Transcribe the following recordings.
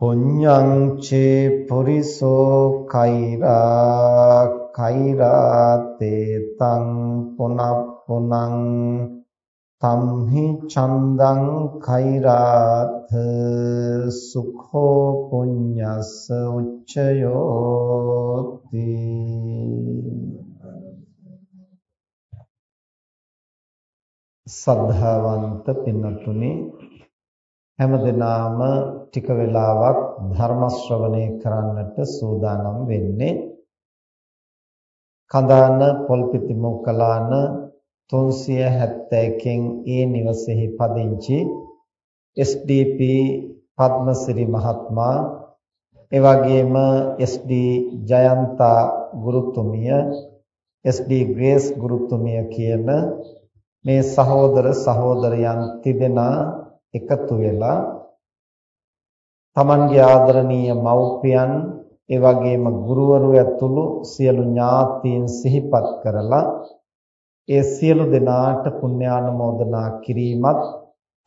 පුඤ්ඤං චේ පුරිසෝ කෛරා කෛරාතේ තං පුනප්පුනං තම්හි චන්දං කෛරාත් සුඛෝ පුඤ්ඤස්ස උච්චයෝති සද්ධාවන්ත පින්නතුනි හැමදෙනාම ටික වෙලාවක් ධර්ම ශ්‍රවණය කරන්නට සූදානම් වෙන්නේ. කඳාන පොල්පිති මොකලාන 371කින් ඒ නිවසේහි පදිංචි SDP පද්මසිරි මහත්මයා ඒ වගේම SD ජයන්තා ගුරුතුමිය SD ග්‍රේස් ගුරුතුමිය කියන මේ සහෝදර සහෝදරයන් තිදෙනා එකතු වෙලා තමන්ගේ ආදරණීය මව්පියන් ඒ වගේම ගුරුවරු ඇතුළු සියලු ඥාතීන් සිහිපත් කරලා ඒ සියලු දෙනාට පුණ්‍යානුමෝදනා කිරීමත්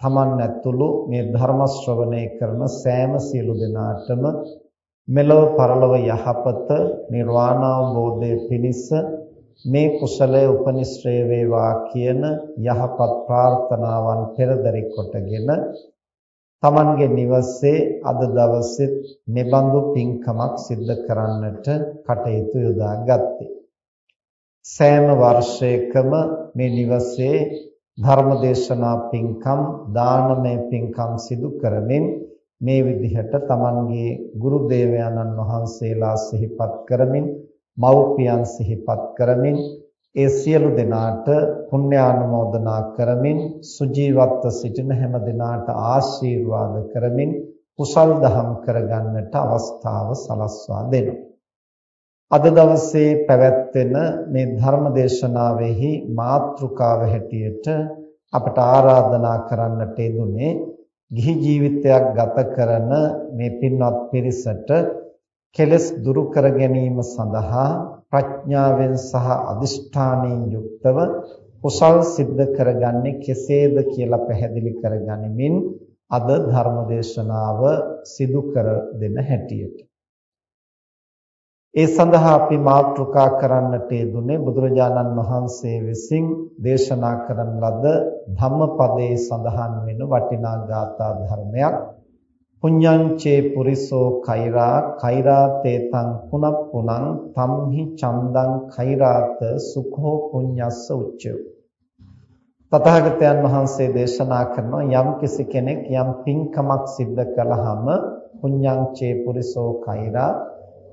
තමන් ඇතුළු මේ ධර්ම ශ්‍රවණය කරන සෑම සියලු දෙනාටම මෙලොව පරලොව යහපත නිර්වාණ අවබෝධය පිණිස මේ කුසලය උපනිශ්‍රේ වේවා කියන යහපත් ප්‍රාර්ථනාවන් පෙරදරි කොටගෙන තමන්ගේ නිවසේ අද දවසේ මෙබඳු පින්කමක් සිද්ධ කරන්නට කටයුතු යොදා ගත්තේ. සෑම වර්ෂයකම මේ නිවසේ ධර්මදේශනා පින්කම් දානමය පින්කම් සිදු කරමින් මේ විදිහට තමන්ගේ ගුරු දේවයන්න් වහන්සේලා සිහිපත් කරමින් මව්පියන් සිහිපත් කරමින් ඒ සියලු දෙනාට පුණ්‍යානුමෝදනා කරමින් සුජීවත්ව සිටින හැම දෙනාට ආශිර්වාද කරමින් කුසල් දහම් කරගන්නට අවස්ථාව සලස්වා දෙනවා. අද දවසේ පැවැත්වෙන මේ ධර්ම දේශනාවෙහි මාතෘකාව හැටියට අපට ආරාධනා කරන්නට යෙදුනේ ගිහි ජීවිතයක් ගත කරන මේ පින්වත් පිරිසට කෙලස් දුරු කර ගැනීම සඳහා ප්‍රඥාවෙන් සහ අදිෂ්ඨානයෙන් යුක්තව කුසල් සිද්ධ කරගන්නේ කෙසේද කියලා පැහැදිලි කරගනිමින් අද ධර්මදේශනාව සිදු කර දෙන හැටියට. ඒ සඳහා අපි මාතෘකා කරන්නට යෙදුනේ බුදුරජාණන් වහන්සේ විසින් දේශනා කරන ලද ධම්මපදයේ සඳහන් වෙන වටිනා ගාථා ධර්මයක් පුඤ්ඤංචේ පුරිසෝ කෛරා කෛරා තේතං පුනප්පුනං තම්හි චන්දං කෛරාත සුඛෝ පුඤ්ඤස්ස උච්චය තථාගතයන් වහන්සේ දේශනා කරනවා යම් කිසි කෙනෙක් යම් පින්කමක් සිද්ධ කළාම පුඤ්ඤංචේ පුරිසෝ කෛරා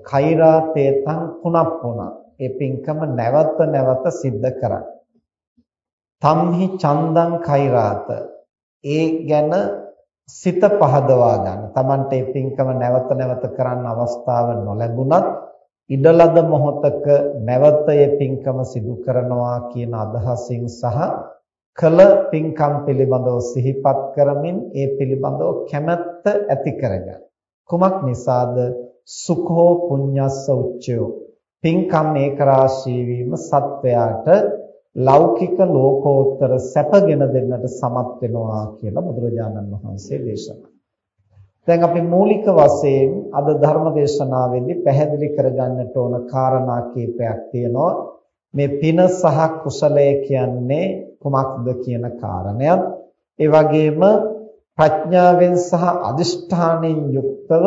කෛරා තේතං පුනප්පුනං ඒ පින්කම නැවත නැවත සිද්ධ කරයි තම්හි චන්දං කෛරාත. ඒ ගැන සිත පහදවා ගන්න. Tamante ඒ පින්කම නැවත නැවත කරන්න අවස්ථාව නොලැබුණත් ඉඩලද මොහොතක නැවත ඒ පින්කම සිදු කරනවා කියන අදහසින් සහ කල පින්කම් පිළිබඳව සිහිපත් කරමින් ඒ පිළිබඳව කැමැත්ත ඇති කරගන්න. කුමක් නිසාද? සුඛෝ පුඤ්ඤස්ස උච්චයෝ. පින්කම් ඒකරාශී වීම සත්වයාට ලෞකික ලෝකෝත්තර සැපගෙන දෙන්නට සමත් වෙනවා කියලා බුදුරජාණන් වහන්සේ දේශනා. දැන් අපි මූලික වශයෙන් අද ධර්ම දේශනාවේදී පැහැදිලි කරගන්නට ඕන කාරණා කීපයක් තියෙනවා. මේ පින සහ කුසලය කියන්නේ කුමක්ද කියන කාරණයක්. ඒ වගේම ප්‍රඥාවෙන් සහ අදිෂ්ඨානෙන් යුක්තව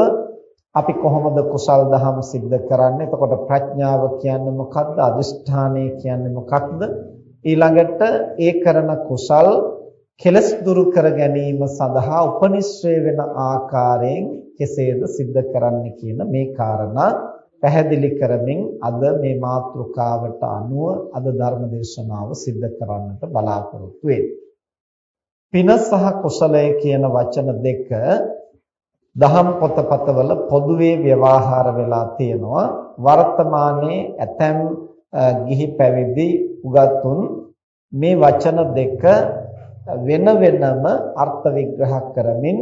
අපි කොහොමද කුසල් දහම් සිද්ධ කරන්නේ? එතකොට ප්‍රඥාව කියන්නේ මොකක්ද? අදිෂ්ඨානය කියන්නේ මොකක්ද? ඊළඟට ඒ කරන කුසල් කෙලස් දුරු කර ගැනීම සඳහා උපනිශ්‍රේ වෙන ආකාරයෙන් කෙසේද සිද්ධ කරන්නේ කියන මේ කාරණා පැහැදිලි කරමින් අද මේ මාතෘකාවට අනුව අද ධර්ම දේශනාව සිද්ධ කරන්නට බලාපොරොත්තු පින සහ කුසලය කියන වචන දෙක දහම් පොතපතවල පොදුවේ ව්‍යවහාර වෙලා තියෙනවා. වර්තමානයේ ඇතැම් ගිහි පැවිදි උගතුන් මේ වචන දෙක වෙන වෙනම අර්ථ විග්‍රහ කරමින්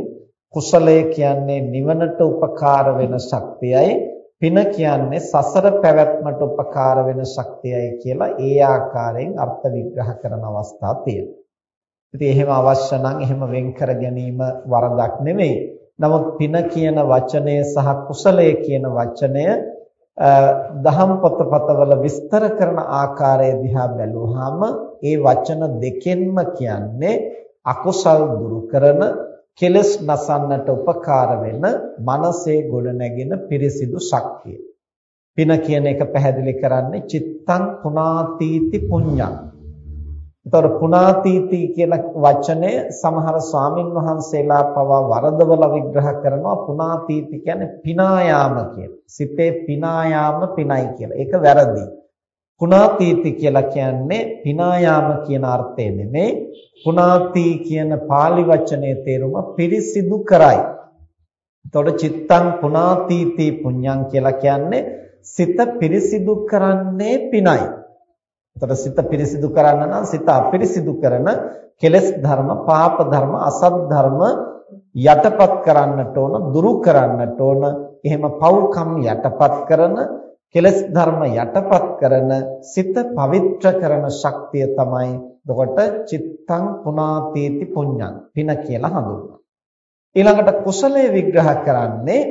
කුසලය කියන්නේ නිවනට උපකාර වෙන ශක්තියයි පින කියන්නේ සසර පැවැත්මට උපකාර වෙන ශක්තියයි කියලා ඒ ආකාරයෙන් අර්ථ විග්‍රහ කරන අවස්ථා තියෙනවා. ඉතින් එහෙම අවශ්‍ය නම් එහෙම වෙන් කර ගැනීම වරදක් නෙමෙයි. නමුත් පින කියන වචනය සහ කුසලය කියන වචනය දහම් පොතපතවල විස්තර කරන ආකාරය දිහා බැලුවාම ඒ වචන දෙකෙන්ම කියන්නේ අකුසල් දුරු කරන කෙලස් නසන්නට උපකාර වෙන මනසේ ගොඩනැගෙන පිරිසිදු ශක්තිය. පින කියන එක පැහැදිලි කරන්නේ චිත්තං පුනාතීති පුඤ්ඤං. එතකොට පුනාතීති කියන වචනය සමහර ස්වාමින් වහන්සේලා පවා වරදවල විග්‍රහ කරනවා පුනාතීති කියන්නේ පිනායාම කියලා. සිතේ පිනායාම පිනයි කියලා. ඒක වැරදි. පුනාතීති කියලා කියන්නේ පිනායාම කියන අර්ථය නෙමෙයි පුනාති කියන pāli වචනේ තේරුම පිරිසිදු කරයි. එතකොට චිත්තං පුනාතීති පුඤ්ඤං කියලා කියන්නේ සිත පිරිසිදු කරන්නේ පිනයි. එතකොට සිත පිරිසිදු කරන්න නම් සිත අපිරිසිදු කරන කෙලෙස් ධර්ම, පාප ධර්ම, අසත් ධර්ම යටපත් කරන්නට ඕන, දුරු කරන්නට ඕන. එහෙම පව්කම් යටපත් කරන කෙලස් ධර්ම යටපත් කරන සිත පවිත්‍ර කරන ශක්තිය තමයි එතකොට චිත්තං පුනාතීති පුඤ්ඤං පින කියලා හඳුන්වනවා. ඊළඟට කුසලයේ විග්‍රහ කරන්නේ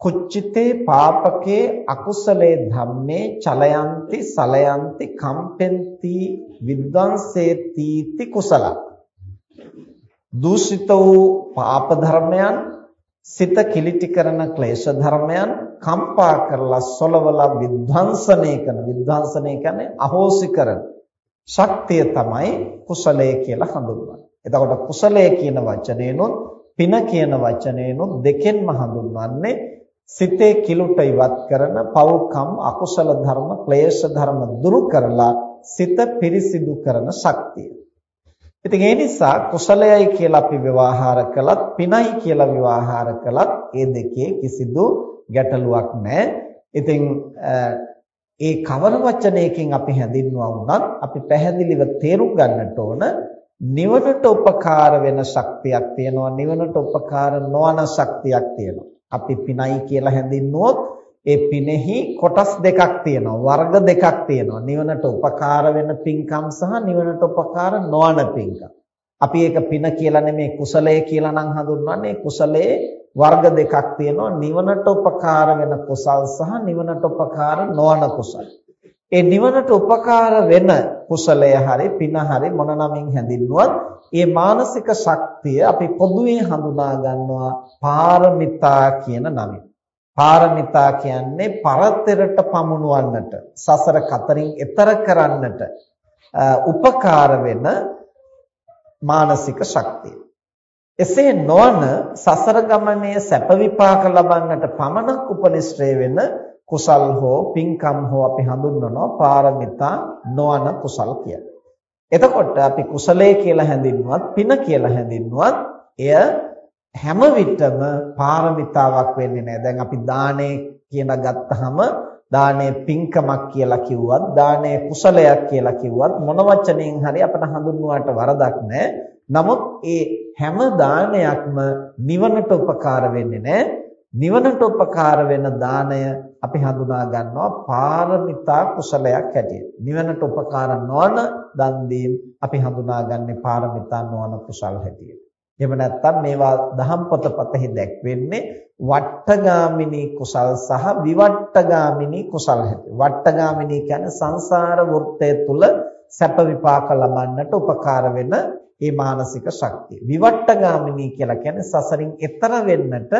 කුච්චිතේ පාපකේ අකුසලේ ධම්මේ චලයන්ති සලයන්ති කම්පෙන්ති විද්වංසේති කුසල දූෂිත වූ පාප ධර්මයන් සිත කිලිටි කරන ක්ලේශ ධර්මයන් කම්පා කරලා සොලවලා විධ්වංසනය කරන විධ්වංසනය කියන්නේ අහෝසි කරන ශක්තිය තමයි කුසලය කියලා හඳුන්වන්නේ. එතකොට කුසලය කියන වචනේනොත් පින කියන වචනේනොත් දෙකෙන්ම හඳුන්වන්නේ සිතේ කිලුට ඉවත් කරන පව්කම් අකුසල ධර්ම ක්ලේශ ධර්ම දුරු කරලා සිත පිරිසිදු කරන ශක්තිය. ඉතින් ඒ නිසා කුසලයයි කියලා අපි ව්‍යවහාර කළත් පිනයි කියලා ව්‍යවහාර කළත් ඒ දෙකේ කිසිදු ගැටලුවක් නැහැ. ඉතින් ඒ කවර වචනයකින් අපි හැඳින්වුවා වුණත් අපි පැහැදිලිව තේරුම් ගන්නට ඕන නිවනට උපකාර වෙන ශක්තියක් තියෙනවා නිවනට උපකාර නොවන ශක්තියක් තියෙනවා. අපි පිනයි කියලා හැඳින්වුවොත් ඒ පිනෙහි කොටස් දෙකක් තියෙනවා වර්ග දෙකක් තියෙනවා. නිවනට උපකාර වෙන පින්කම් සහ නිවනට උපකාර නොවන පින්කම්. අපි ඒක පින කියලා නෙමෙයි කුසලය කියලා නම් හඳුන්වන්නේ කුසලයේ වර්ග දෙකක් තියෙනවා. නිවනට උපකාර වෙන කුසල් සහ නිවනට උපකාර නොවන කුසල්. ඒ නිවනට උපකාර වෙන කුසලය හරි පින හරි මොන නමින් හැඳින්වුවත් ඒ මානසික ශක්තිය අපි පොදුවේ හඳුනා ගන්නවා පාරමිතා කියන නමින් පාරමිතා කියන්නේ පරතරට පමුණුවන්නට සසර කතරින් එතර කරන්නට උපකාර වෙන මානසික ශක්තිය. එසේ නොවන සසර ගමනේ සැප විපාක ලබන්නට පමණක් උපනිශ්‍රේ වෙන කුසල් හෝ පින්කම් හෝ අපි හඳුන්වනවා පාරමිතා නොවන කුසල් කියලා. එතකොට අපි කුසලයේ කියලා හැඳින්නුවත් පින කියලා හැඳින්නුවත් එය හැම විටම පාරමිතාවක් වෙන්නේ නැහැ. දැන් අපි දානය කියන ගත්තාම දානය පින්කමක් කියලා කිව්වත් දානය කුසලයක් කියලා කිව්වත් මොන වචනෙන් හරි අපට හඳුන්වන්නට වරදක් නැහැ. නමුත් ඒ හැම දානයක්ම නිවනට උපකාර වෙන්නේ නැහැ. නිවනට උපකාර වෙන දාණය අපි හඳුනා ගන්නවා පාරමිතා කුසලයක් හැටියට. නිවනට උපකාර නොවන දන් දීම් අපි හඳුනාගන්නේ පාරමිතා නොවන කුසල හැටියට. එහෙම නැත්නම් මේවා දහම් පොතපතෙහි දැක්වෙන්නේ වට්ටගාමිනී කුසල් සහ විවට්ටගාමිනී කුසල් හැටියට. වට්ටගාමිනී කියන්නේ සංසාර වෘත්තය තුල සැප විපාක ලබන්නට උපකාර වෙන මේ මානසික ශක්තිය. විවට්ටගාමිනී කියලා කියන්නේ සසරින් එතර වෙන්නට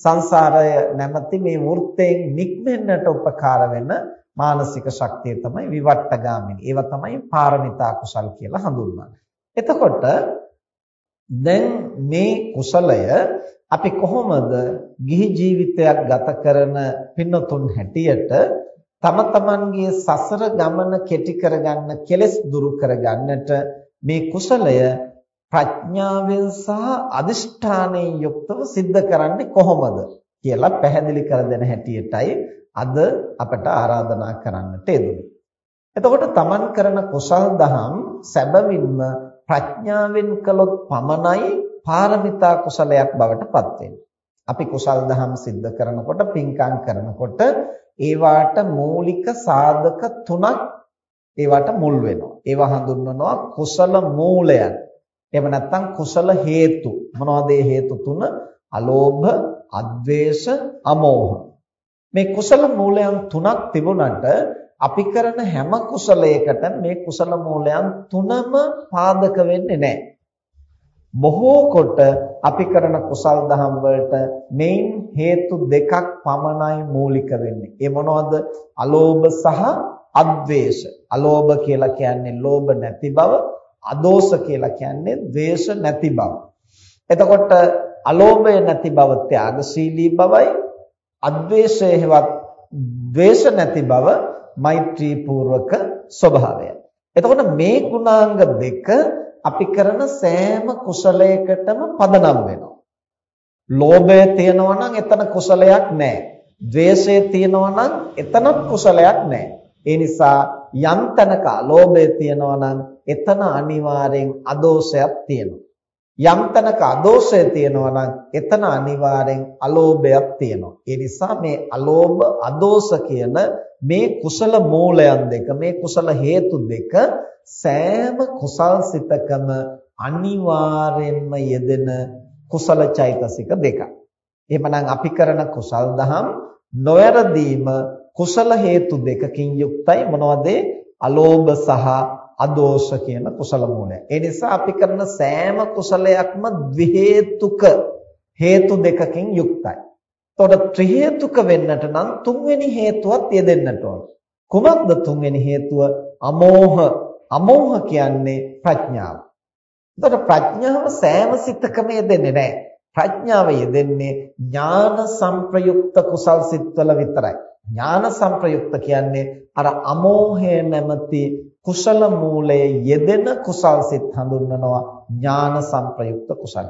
සංසාරය නැමැති මේ වෘත්තයෙන් නික්මෙන්නට උපකාර වෙන මානසික ශක්තිය තමයි විවට්ටගාමිනී. ඒවා තමයි පාරමිතා කුසල් කියලා හඳුන්වන්නේ. එතකොට දැන් මේ කුසලය අපි කොහොමද ගිහි ජීවිතයක් ගත කරන පින්නතුන් හැටියට තම තමන්ගේ සසර ගමන කෙටි කරගන්න කෙලෙස් දුරු කරගන්නට මේ කුසලය ප්‍රඥාවෙන් සහ අදිෂ්ඨානයෙන් යුක්තව සිද්ධ කරන්නේ කොහොමද කියලා පැහැදිලි කර දෙන හැටියටයි අද අපට ආරාධනා කරන්නට යෙදුනේ. එතකොට තමන් කරන කුසල් දහම් සැබවින්ම ප්‍රඥාවෙන් කළොත් පමණයි පාරමිතා කුසලයක් බවට පත් අපි කුසල් දහම් සිද්ධ කරනකොට පින්කම් කරනකොට ඒවාට මූලික සාධක තුනක් ඒවට මුල් වෙනවා. ඒවා හඳුන්වනවා කුසල මූලයන්. එහෙම නැත්නම් කුසල හේතු. මොනවද මේ හේතු තුන? අලෝභ, අද්වේෂ, අමෝහ. මේ කුසල මූලයන් තුනක් තිබුණට අපි කරන හැම කුසලයකට මේ කුසල මූලයන් තුනම පාදක වෙන්නේ නැහැ. බොහෝ කොට අපි කරන කුසල් දහම් වලට මේන් හේතු දෙකක් පමණයි මූලික වෙන්නේ. ඒ මොනවද? අලෝභ සහ අද්වේෂ. අලෝභ කියලා කියන්නේ ලෝභ නැති බව, අදෝෂ කියලා කියන්නේ ද්වේෂ නැති බව. එතකොට අලෝභය නැති බව ත්‍යාගශීලී බවයි, අද්වේෂය හෙවත් ද්වේෂ නැති බව මෛත්‍රී පූර්වක ස්වභාවයයි. එතකොට මේ ගුණාංග දෙක අපි කරන සෑම කුසලයකටම පදනම් වෙනවා. ලෝභය තියෙනවා නම් එතන කුසලයක් නැහැ. ද්වේෂය තියෙනවා නම් එතනත් කුසලයක් නැහැ. ඒ නිසා යම් තැනක ලෝභය තියෙනවා නම් එතන අනිවාර්යෙන් අදෝෂයක් තියෙනවා. යම් තැනක අදෝෂය තියෙනවා නම් එතන අනිවාර්යෙන් අලෝභයක් තියෙනවා. ඒ නිසා මේ අලෝභ අදෝෂ කියන මේ කුසල මූලයන් දෙක මේ කුසල හේතු දෙක සෑම කුසල් සිතකම අනිවාර්යෙන්ම යෙදෙන කුසල චෛතසික දෙකක්. එහෙමනම් අපි කරන කුසල් දහම් නොවැරදීම කුසල හේතු දෙකකින් යුක්තයි මොනවද? අලෝභ සහ අදෝෂ කියන කුසල මූලය. ඒ නිසා අපි කරන සෑම කුසලයක්ම ද්වි හේතුක හේතු දෙකකින් යුක්තයි. එතකොට ත්‍රි හේතුක වෙන්නට නම් තුන්වෙනි හේතුවත් යෙදෙන්නට ඕන. කුමක්ද තුන්වෙනි හේතුව? අමෝහ. අමෝහ කියන්නේ ප්‍රඥාව. එතකොට ප්‍රඥාව සෑම සිතකම යෙදෙන්නේ නැහැ. ප්‍රඥාව යෙදෙන්නේ ඥාන සංප්‍රයුක්ත කුසල් සිත්වල විතරයි. ඥාන සංප්‍රයුක්ත කියන්නේ අර අමෝහය නැමැති කුසල මූලයේ යෙදෙන කුසල් සිත් හඳුන්වනවා ඥාන සංප්‍රයුක්ත කුසල්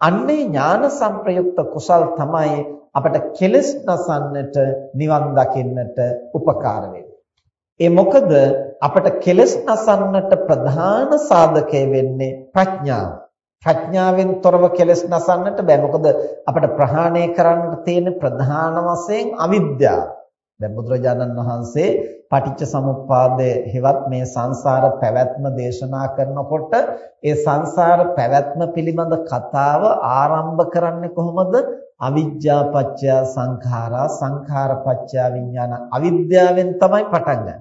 අන්නේ ඥාන සංප්‍රයුක්ත කුසල් තමයි අපට කෙලස් නසන්නට නිවන් දකින්නට උපකාර ඒ මොකද අපට කෙලස් නසන්නට ප්‍රධාන සාධකය වෙන්නේ ප්‍රඥාව. ප්‍රඥාවෙන් තොරව කෙලස් නසන්නට බෑ. මොකද අපට ප්‍රහාණය කරන්න තියෙන ප්‍රධාන වශයෙන් අවිද්‍යාව. දැන් බුදුරජාණන් වහන්සේ පටිච්ච සමුප්පාදයේ හෙවත් මේ සංසාර පැවැත්ම දේශනා කරනකොට ඒ සංසාර පැවැත්ම පිළිබඳ කතාව ආරම්භ කරන්නේ කොහොමද? අවිජ්ජා පත්‍ය සංඛාරා සංඛාර පත්‍ය විඥාන අවිද්‍යාවෙන් තමයි පටන් ගන්නේ.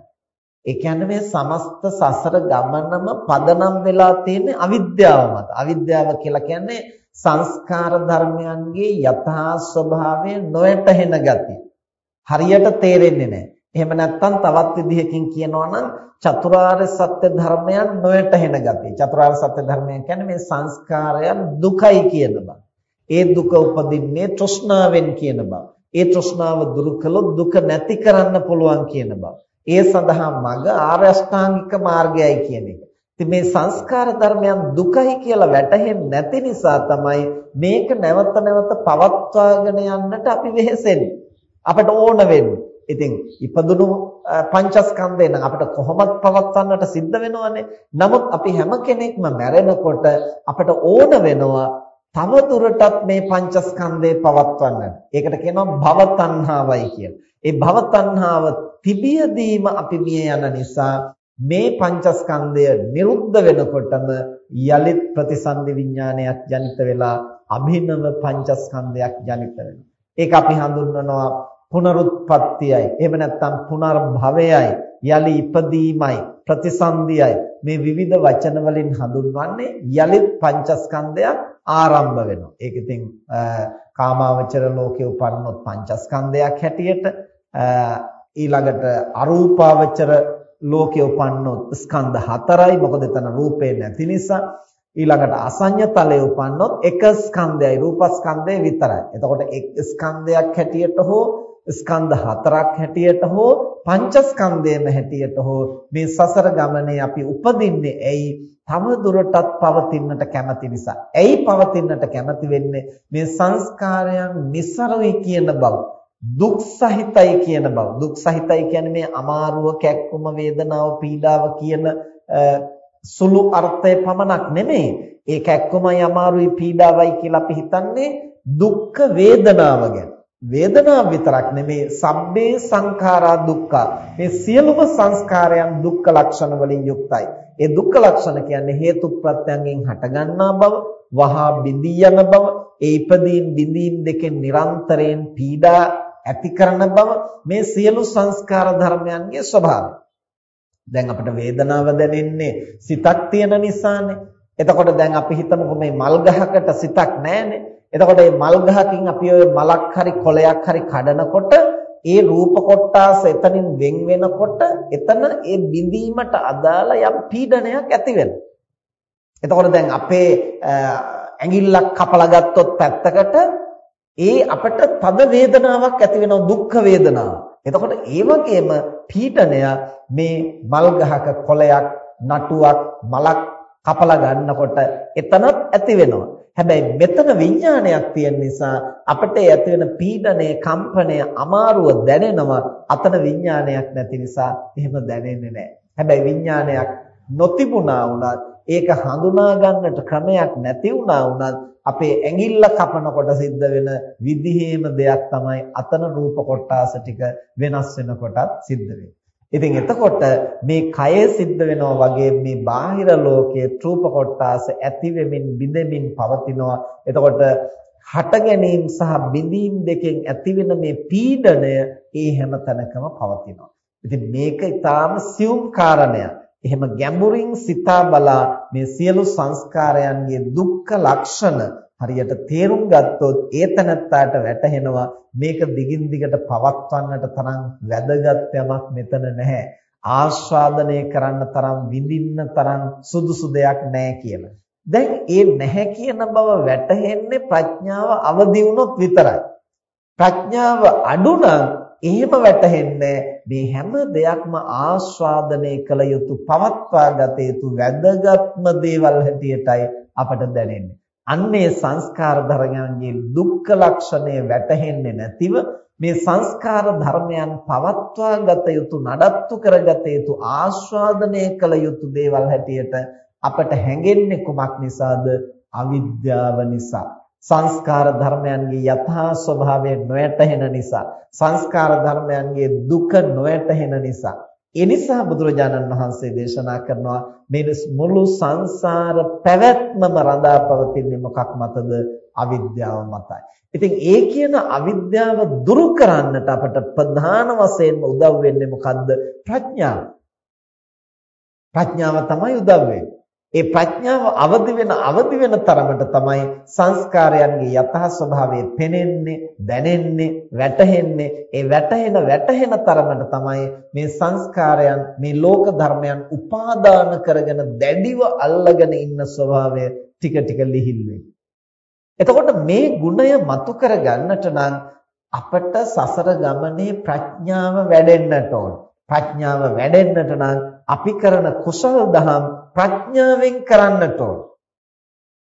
ඒ කියන්නේ මේ සමස්ත සසර ගමනම පදනම් වෙලා තියෙන අවිද්‍යාව මත. අවිද්‍යාව කියලා කියන්නේ සංස්කාර ධර්මයන්ගේ යථා ස්වභාවය නොයැටහෙන ගතිය. හරියට තේරෙන්නේ නැහැ. එහෙම නැත්නම් තවත් විදිහකින් කියනවා නම් චතුරාර්ය සත්‍ය ධර්මයන් නොයැටහෙන ගතිය. චතුරාර්ය සත්‍ය ධර්මයන් කියන්නේ මේ සංස්කාරයන් දුකයි කියන බව. ඒ දුක උපදින්නේ තෘෂ්ණාවෙන් කියන බව. ඒ තෘෂ්ණාව දුරු කළොත් දුක නැති කරන්න පුළුවන් කියන බව. ඒ සඳහා මඟ ආර්ය අෂ්ටාංගික මාර්ගයයි කියන එක. ඉතින් මේ සංස්කාර ධර්මයන් දුකයි කියලා වැටහෙන්නේ නැති නිසා තමයි මේක නැවත නැවත පවත්වාගෙන යන්නට අපි වෙහෙසෙන්නේ. අපට ඕන වෙන්නේ. ඉතින් ඉපදුණු පංචස්කන්ධය නම් අපිට කොහොමත් පවත්වන්නට සිද්ධ වෙනවනේ. නමුත් අපි හැම කෙනෙක්ම මැරෙනකොට අපට ඕන වෙනවා තව දුරටත් මේ පංචස්කන්ධය පවත්වන්නට. ඒකට කියනවා භව තණ්හාවයි කියලා. ඒ භව තණ්හාව තිබියදීම අපි මිය යන නිසා මේ පංචස්කන්ධය නිරුද්ධ වෙනකොටම යලිත් ප්‍රතිසන්දි විඥානයක් ජනිත වෙලා අභිනව පංචස්කන්ධයක් ජනිත වෙනවා. ඒක අපි හඳුන්වනවා පුනරුත්පත්තියයි. එහෙම නැත්නම් පුනර්භවයයි, යලි ඉපදීමයි, ප්‍රතිසන්දියයි. මේ විවිධ වචන වලින් හඳුන්වන්නේ යලිත් පංචස්කන්ධයක් ආරම්භ වෙනවා. ඒක ඉතින් කාමාවචර ලෝකේ උපන්නොත් පංචස්කන්ධයක් හැටියට ඊළඟට අරූපාවචර ලෝකේ උපන්නොත් ස්කන්ධ හතරයි. මොකද එතන රූපේ නැති නිසා ඊළඟට අසඤ්ඤ තලයේ උපන්නොත් එක ස්කන්ධයයි රූපස්කන්ධය විතරයි. එතකොට එක් ස්කන්ධයක් හැටියට හෝ ස්කන්ධ හතරක් හැටියට හෝ පංචස්කන්ධයම හැටියට හෝ මේ සසර ගමනේ අපි උපදින්නේ ඇයි තම දුරටත් පවතින්නට කැමති නිසා. ඇයි පවතින්නට කැමති වෙන්නේ? මේ සංස්කාරයන් નિසරුයි කියන බව. දුක් සහිතයි කියන බව. දුක් සහිතයි කියන්නේ මේ අමාරුව, කැක්කුම, වේදනාව, පීඩාව කියන සුළු අර්ථය පමණක් නෙමෙයි. ඒ කැක්කුමයි අමාරුයි පීඩාවයි කියලා අපි හිතන්නේ දුක්ඛ වේදනාව ගැන. වේදනාව විතරක් නෙමේ සබ්බේ සංඛාරා දුක්ඛ. මේ සියලුම සංස්කාරයන් දුක්ඛ ලක්ෂණ වලින් යුක්තයි. ඒ දුක්ඛ ලක්ෂණ කියන්නේ හේතු ප්‍රත්‍යයෙන් හටගන්නා බව වහා බිඳී යන බව ඒ ඉපදීම් බිඳීම් දෙකෙන් නිරන්තරයෙන් පීඩා ඇති කරන බව මේ සියලු සංස්කාර ධර්මයන්ගේ ස්වභාවය. දැන් අපිට වේදනාව දැනෙන්නේ සිතක් තියෙන නිසානේ. එතකොට දැන් අපි හිතමුකෝ මේ මල් ගහකට සිතක් නැහැනේ. එතකොට මේ මල් ගහකින් අපි ඔය මලක් හරි කොළයක් හරි කඩනකොට ඒ රූප කොටාස එතනින් වෙන් වෙනකොට එතන ඒ බිඳීමට අදාළ යම් පීඩනයක් ඇති වෙනවා. එතකොට දැන් අපේ ඇඟිල්ලක් කපලා ගත්තොත් පැත්තකට ඒ අපට තද වේදනාවක් ඇති වෙනවා දුක්ඛ වේදනාව. එතකොට ඒ වගේම පීඩනය මේ මල් ගහක කොළයක් නටුවක් මලක් කපලා ගන්නකොට එතනත් ඇති වෙනවා. හැබැයි මෙතන විඥානයක් තියෙන නිසා අපිට ඇති වෙන පීඩනය, කම්පනය, අමාරුව දැනෙනවා. අතන විඥානයක් නැති නිසා එහෙම දැනෙන්නේ නැහැ. හැබැයි විඥානයක් නොතිබුණා වුණත් ඒක හඳුනා ගන්නට ක්‍රමයක් නැති වුණා වුණත් අපේ ඇඟිල්ල කපනකොට සිද්ධ වෙන විදිහේම දෙයක් තමයි අතන රූප කොටාස ටික වෙනස් වෙනකොටත් සිද්ධ වෙන්නේ. ඉතින් එතකොට මේ කය සිද්ධ වෙනවා වගේ මේ බාහිර ලෝකයේ රූප කොටාස ඇති වෙමින් බිඳෙමින් පවතිනවා. එතකොට හට ගැනීම සහ බිඳීම් දෙකෙන් ඇතිවෙන මේ පීඩණය ඒ හැම තැනකම පවතිනවා. ඉතින් මේක ඊටාම සියුම් කාරණයක්. එහෙම ගැඹුරින් සිතා බලා මේ සියලු සංස්කාරයන්ගේ දුක්ඛ ලක්ෂණ හරියට තේරුම් ගත්තොත් ඒ තනත්තාට වැටහෙනවා මේක දිගින් දිගට පවත්වන්නට තරම් වැදගත් යමක් මෙතන නැහැ. ආස්වාදනය කරන්න තරම් විඳින්න තරම් සුදුසු දෙයක් නැහැ කියලා. දැන් ඒ නැහැ කියන බව වැටහෙන්නේ ප්‍රඥාව අවදි වුණොත් විතරයි. ප්‍රඥාව අඩු නම් එහෙම වැටහෙන්නේ මේ හැම දෙයක්ම ආස්වාදනය කළ යුතු පවත්වා ගත යුතු වැදගත්ම දේවල් හැටියටයි අපට දැනෙන්නේ. අන්නේ සංස්කාර ධර්මයන්ගේ දුක්ඛ ලක්ෂණය වැටහෙන්නේ නැතිව මේ සංස්කාර ධර්මයන් පවත්වා ගත යුතු නඩත්තු කරගත යුතු ආස්වාදනය කළ යුතු දේවල් හැටියට අපට හැඟෙන්නේ කුමක් නිසාද? අවිද්‍යාව නිසා. සංස්කාර ධර්මයන්ගේ යථා ස්වභාවය නොයැටහෙන නිසා. සංස්කාර ධර්මයන්ගේ දුක නොයැටහෙන නිසා. ඒ නිසා බුදුරජාණන් වහන්සේ දේශනා කරනවා මේ මුළු සංසාර පැවැත්මම රඳා පවතින්නේ මොකක් මතද? අවිද්‍යාව මතයි. ඉතින් ඒ කියන අවිද්‍යාව දුරු කරන්නට අපට ප්‍රධාන වශයෙන්ම උදව් වෙන්නේ මොකද්ද? ප්‍රඥාව. ප්‍රඥාව තමයි උදව් වෙන්නේ. ඒ ප්‍රඥාව අවදි වෙන අවදි වෙන තරමට තමයි සංස්කාරයන්ගේ යථා ස්වභාවය පෙනෙන්නේ දැනෙන්නේ වැටහෙන්නේ ඒ වැටහෙන වැටහෙන තරමට තමයි මේ සංස්කාරයන් මේ ලෝක ධර්මයන් උපාදාන කරගෙන දැඩිව අල්ලගෙන ඉන්න ස්වභාවය ටික ටික ලිහිල් එතකොට මේ ගුණය මතු කර ගන්නට නම් අපට සසර ගමනේ ප්‍රඥාව වැඩෙන්නට ඕන. ප්‍රඥාව වැඩෙන්නට නම් අපි කරන කුසල් දහම් ප්‍රඥාවෙන් කරන්නට ඕන.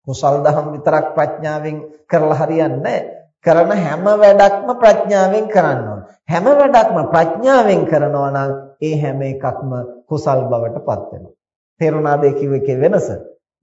කුසල් දහම් විතරක් ප්‍රඥාවෙන් කරලා හරියන්නේ කරන හැම වැඩක්ම ප්‍රඥාවෙන් කරන්න ඕන. හැම වැඩක්ම ප්‍රඥාවෙන් කරනවා නම් ඒ හැම එකක්ම කුසල් බවට පත් වෙනවා. තේරුණාද ඒ කිව්වේ වෙනස?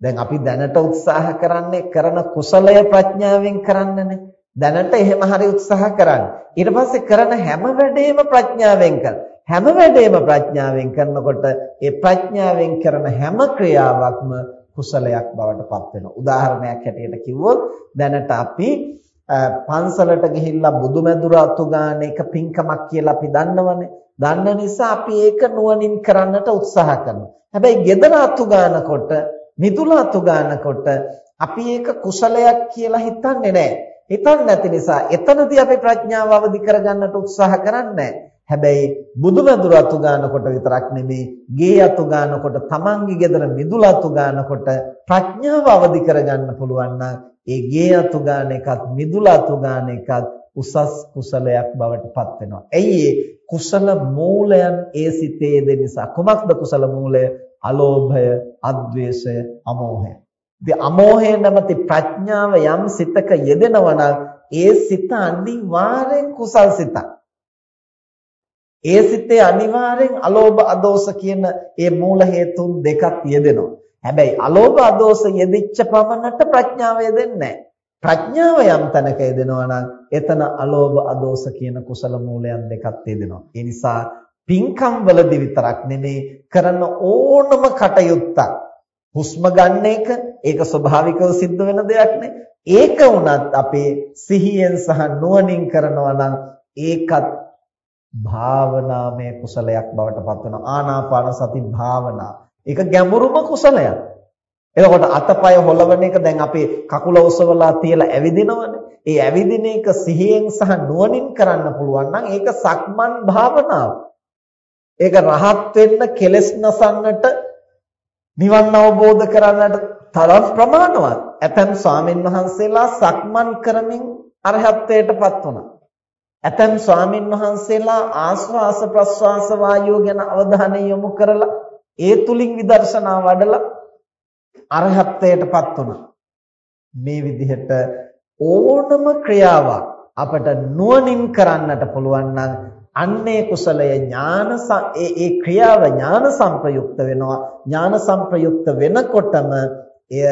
දැන් අපි දැනට උත්සාහ කරන්නේ කරන කුසලය ප්‍රඥාවෙන් කරන්නනේ. දැනට එහෙම හරි උත්සාහ කරන්න. ඊට පස්සේ කරන හැම වැඩේම ප්‍රඥාවෙන් කර. හැම වැඩේම ප්‍රඥාවෙන් කරනකොට ඒ ප්‍රඥාවෙන් කරන හැම ක්‍රියාවක්ම කුසලයක් බවට පත් වෙනවා. උදාහරණයක් හැටියට කිව්වොත් දැනට අපි පන්සලට ගිහිල්ලා බුදුමැදුර අතු ගන්න එක පින්කමක් කියලා අපි දන්නවනේ. දන්න නිසා අපි ඒක නුවණින් කරන්නට උත්සාහ කරනවා. හැබැයි gedara අතු ගන්නකොට, මිදුල අතු ගන්නකොට අපි ඒක කුසලයක් කියලා හිතන්නේ නැහැ. හිතන්නේ නැති නිසා එතනදී අපි ප්‍රඥාව අවදි කරගන්නට උත්සාහ කරන්නේ හැබැයි බුදුමැදුර අතු ගන්නකොට විතරක් නෙමෙයි ගේ අතු ගන්නකොට තමන්ගේ ගෙදර මිදුල අතු ගන්නකොට ප්‍රඥාව අවදි කරගන්න පුළුවන් නම් ඒ ගේ අතු ගන්න එකත් මිදුල අතු ගන්න එකත් උසස් කුසලයක් බවට පත් වෙනවා. ඇයි කුසල මූලයන් ඒ සිතේ දෙ නිසා. කුමක්ද කුසල මූලය? අලෝභය, අද්වේෂය, අමෝහය. ඉතින් අමෝහය නැමැති ප්‍රඥාව යම් සිතක යෙදෙනවා නම් ඒ සිත අනිවාර්යෙන් කුසල් සිතක්. ඒ සිතේ අනිවාර්යෙන් අලෝභ අදෝස කියන ඒ මූල හේතුන් දෙකක් යෙදෙනවා. හැබැයි අලෝභ අදෝස යෙදිච්ච පමණට ප්‍රඥාව යෙදෙන්නේ ප්‍රඥාව යම් තැනක යෙදෙනවා නම් එතන අලෝභ අදෝස කියන කුසල මූලයන් දෙකක් යෙදෙනවා. ඒ නිසා පින්කම් වලදී විතරක් නෙමේ කරන ඕනම කටයුත්තක් හුස්ම ගන්න එක ඒක ස්වභාවිකව සිද්ධ වෙන දෙයක් නේ. ඒක වුණත් අපේ සිහියෙන් සහ නුවණින් කරනවා නම් ඒකත් භාවනාමය කුසලයක් බවට පත් වෙනවා. ආනාපාන සති භාවනාව. ඒක ගැඹුරුම කුසලයක්. එතකොට අතපය හොලවන එක දැන් අපේ කකුල ඔසවලා තියලා ඇවිදිනවනේ. ඒ ඇවිදින එක සිහියෙන් සහ නුවණින් කරන්න පුළුවන් නම් ඒක සක්මන් භාවනාව. ඒක රහත් වෙන්න කෙලස් නසන්නට නිවන් අවබෝධ කරගන්නට තරම් ප්‍රමාණවත්. ඇතැම් ස්වාමීන් වහන්සේලා සක්මන් කරමින් අරහත්ත්වයටපත් වුණා. ඇතැම් ස්වාමීන් වහන්සේලා ආස්වාස ප්‍රස්වාස වායුව ගැන අවධානය යොමු කරලා ඒ තුලින් විදර්ශනා වඩලා අරහත්ත්වයටපත් වුණා. මේ විදිහට ඕනම ක්‍රියාවක් අපට නුවණින් කරන්නට පුළුවන් නම් අන්නේ කුසලය ඥාන ඒ ඒ ක්‍රියාව ඥාන සංප්‍රයුක්ත වෙනවා ඥාන සංප්‍රයුක්ත වෙනකොටම එය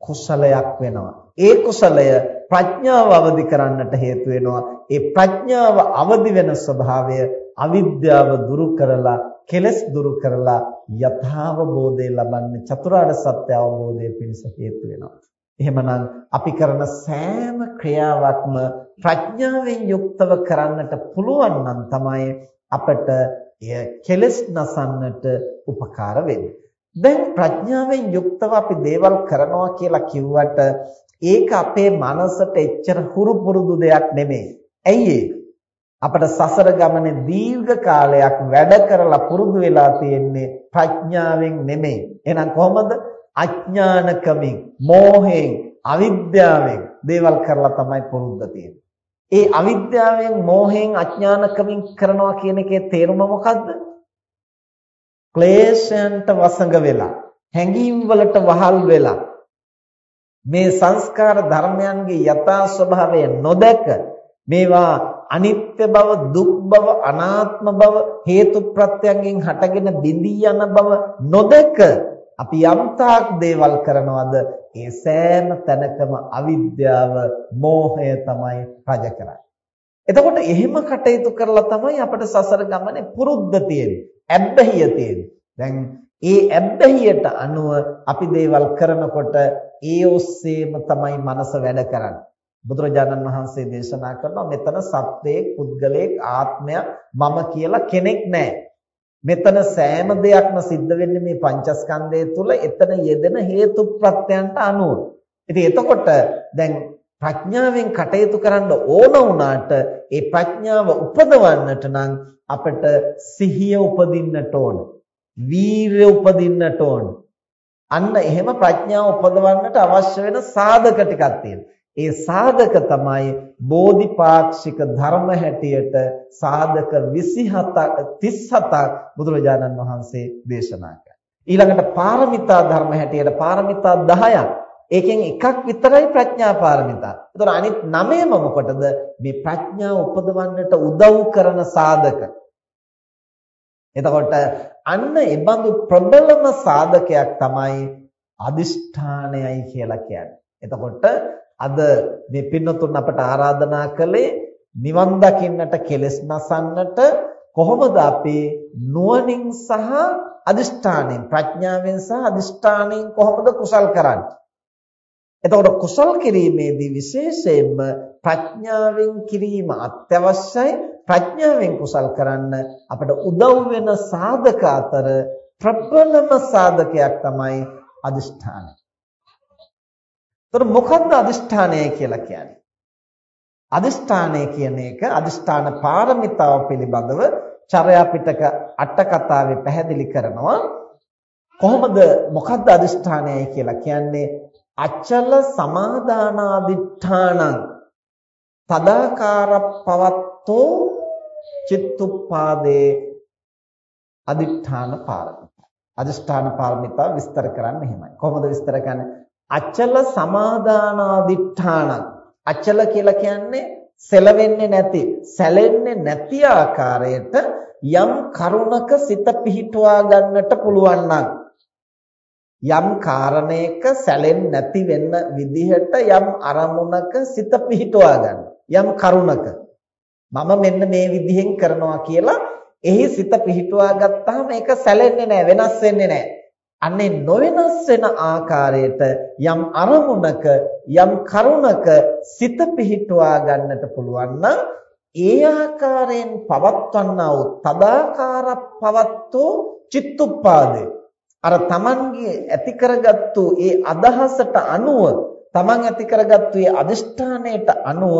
කුසලයක් වෙනවා ඒ කුසලය ප්‍රඥාව අවදි කරන්නට හේතු වෙනවා ඒ ප්‍රඥාව අවදි වෙන ස්වභාවය අවිද්‍යාව දුරු කරලා කෙලස් දුරු කරලා යථාවබෝධය ලබන්නේ චතුරාර්ය සත්‍ය අවබෝධය පිණිස හේතු වෙනවා එහෙමනම් අපි කරන සෑම ක්‍රියාවක්ම ප්‍රඥාවෙන් යුක්තව කරන්නට පුළුවන් නම් තමයි අපට එය කෙලස් නසන්නට උපකාර වෙන්නේ. දැන් ප්‍රඥාවෙන් යුක්තව අපි දේවල් කරනවා කියලා කිව්වට ඒක අපේ මනසට එච්චර හුරු පුරුදු දෙයක් නෙමෙයි. ඇයි අපට සසර ගමනේ දීර්ඝ කාලයක් වැඩ කරලා පුරුදු වෙලා තියෙන්නේ ප්‍රඥාවෙන් නෙමෙයි. එහෙනම් කොහොමද? අඥානකමින්, මෝහයෙන්, අවිද්‍යාවෙන් දේවල් කරලා තමයි පුරුද්ද තියෙන්නේ. ඒ අවිද්‍යාවෙන්, මෝහයෙන්, අඥානකමින් කරනවා කියන එකේ තේරුම මොකද්ද? ක්ලේශයන්ට වසඟ වෙලා, හැඟීම් වලට වහල් වෙලා මේ සංස්කාර ධර්මයන්ගේ යථා ස්වභාවය නොදැක මේවා අනිත්‍ය බව දුක් බව අනාත්ම බව හේතු ප්‍රත්‍යයෙන් හටගෙන බිඳී යන බව නොදැක අපි යම්තාක් දේවල් කරනවද ඒ සෑම තැනකම අවිද්‍යාව මෝහය තමයි රජ කරන්නේ. එතකොට එහෙම කටයුතු කරලා තමයි අපිට සසර ගමනේ පුරුද්ද තියෙන්නේ. ඇබ්බැහිය තියෙන්නේ. දැන් ඒ ඇබ්බැහියට අනුව අපි දේවල් කරනකොට ඒ ඔස්සේම තමයි මනස වැඩ කරන්නේ. බුදුරජාණන් වහන්සේ දේශනා කරනවා මෙතන සත්වයේ පුද්ගලයෙක් ආත්මයක් මම කියලා කෙනෙක් නැහැ. මෙතන සෑම දෙයක්ම සිද්ධ වෙන්නේ මේ පංචස්කන්ධය තුල එතන යෙදෙන හේතු ප්‍රත්‍යයන්ට අනුව. ඉතින් එතකොට දැන් ප්‍රඥාවෙන් කටයුතු කරන්න ඕන වුණාට ඒ ප්‍රඥාව උපදවන්නට නම් අපිට සිහිය උපදින්නට ඕන. වීරය උපදින්නට ඕන. අන්න එහෙම ප්‍රඥාව උපදවන්නට අවශ්‍ය වෙන සාධක ටිකක් තියෙනවා. ඒ සාධක තමයි බෝධිපාක්ෂික ධර්ම හැටියට සාධක 27 37ක් බුදුරජාණන් වහන්සේ දේශනා කළා. ඊළඟට පාරමිතා ධර්ම හැටියට පාරමිතා 10ක්. ඒකෙන් එකක් විතරයි ප්‍රඥා පාරමිතා. ඒතර අනිත් 9ම මොකටද? මේ ප්‍රඥාව උපදවන්නට උදව් කරන සාධක. එතකොට අන්න ඒ බඳු ප්‍රබලම සාධකයක් තමයි අදිෂ්ඨානයයි කියලා කියන්නේ. එතකොට අද මේ පින්නතුන් අපට ආරාධනා කළේ නිවන් දකින්නට කෙලෙස් නසන්නට කොහොමද අපි නුවණින් සහ අදිෂ්ඨාණයෙන් ප්‍රඥාවෙන් සහ අදිෂ්ඨාණයෙන් කොහොමද කුසල් කරන්නේ? එතකොට කුසල් කිරීමේදී විශේෂයෙන්ම ප්‍රඥාවෙන් කිරීම අත්‍යවශ්‍යයි. ප්‍රඥාවෙන් කුසල් කරන්න අපට උදව් වෙන සාධක අතර ප්‍රබලම සාධකයක් තමයි අදිෂ්ඨානය. එතකොට මොකක්ද අදිෂ්ඨානය කියලා කියන්නේ? අදිෂ්ඨානය කියන එක අදිෂ්ඨාන පාරමිතාව පිළිබඳව චර්යා පිටක අට කතාවේ පැහැදිලි කරනවා කොහොමද මොකක්ද අදිෂ්ඨානයයි කියලා කියන්නේ අචල සමාදානාදිඨානං තදාකාර පවත්තෝ චිත්තුප්පාදේ අදිඨාන පාරමිතා. අදිෂ්ඨාන පාරමිතා විස්තර කරන්න එහෙමයි. කොහොමද විස්තර කරන්නේ? අචල සමාදානාදිඨාන අචල කියලා කියන්නේ සැලවෙන්නේ නැති සැලෙන්නේ නැති ආකාරයට යම් කරුණක සිත පිහිටුවා ගන්නට පුළුවන් නම් යම් කාරණයක සැලෙන්නේ නැති වෙන්න විදිහට යම් අරමුණක සිත පිහිටුවා ගන්න. යම් කරුණක. මම මෙන්න මේ විදිහෙන් කරනවා කියලා එහි සිත පිහිටුවා ගත්තාම ඒක සැලෙන්නේ නැහැ වෙනස් වෙන්නේ නැහැ අන්නේ නොවෙනස් වෙන ආකාරයට යම් අරමුණක යම් කරුණක සිත පිහිටුවා ගන්නට පුළුවන් නම් ඒ ආකාරයෙන් පවත්වන්නා වූ තදාකාර පවත්තෝ චිත්තුප්පාදේ අර තමන්ගේ ඇති කරගත්තු ඒ අදහසට අනුව තමන් ඇති කරගත්තු ඒ අදිෂ්ඨානයට අනුව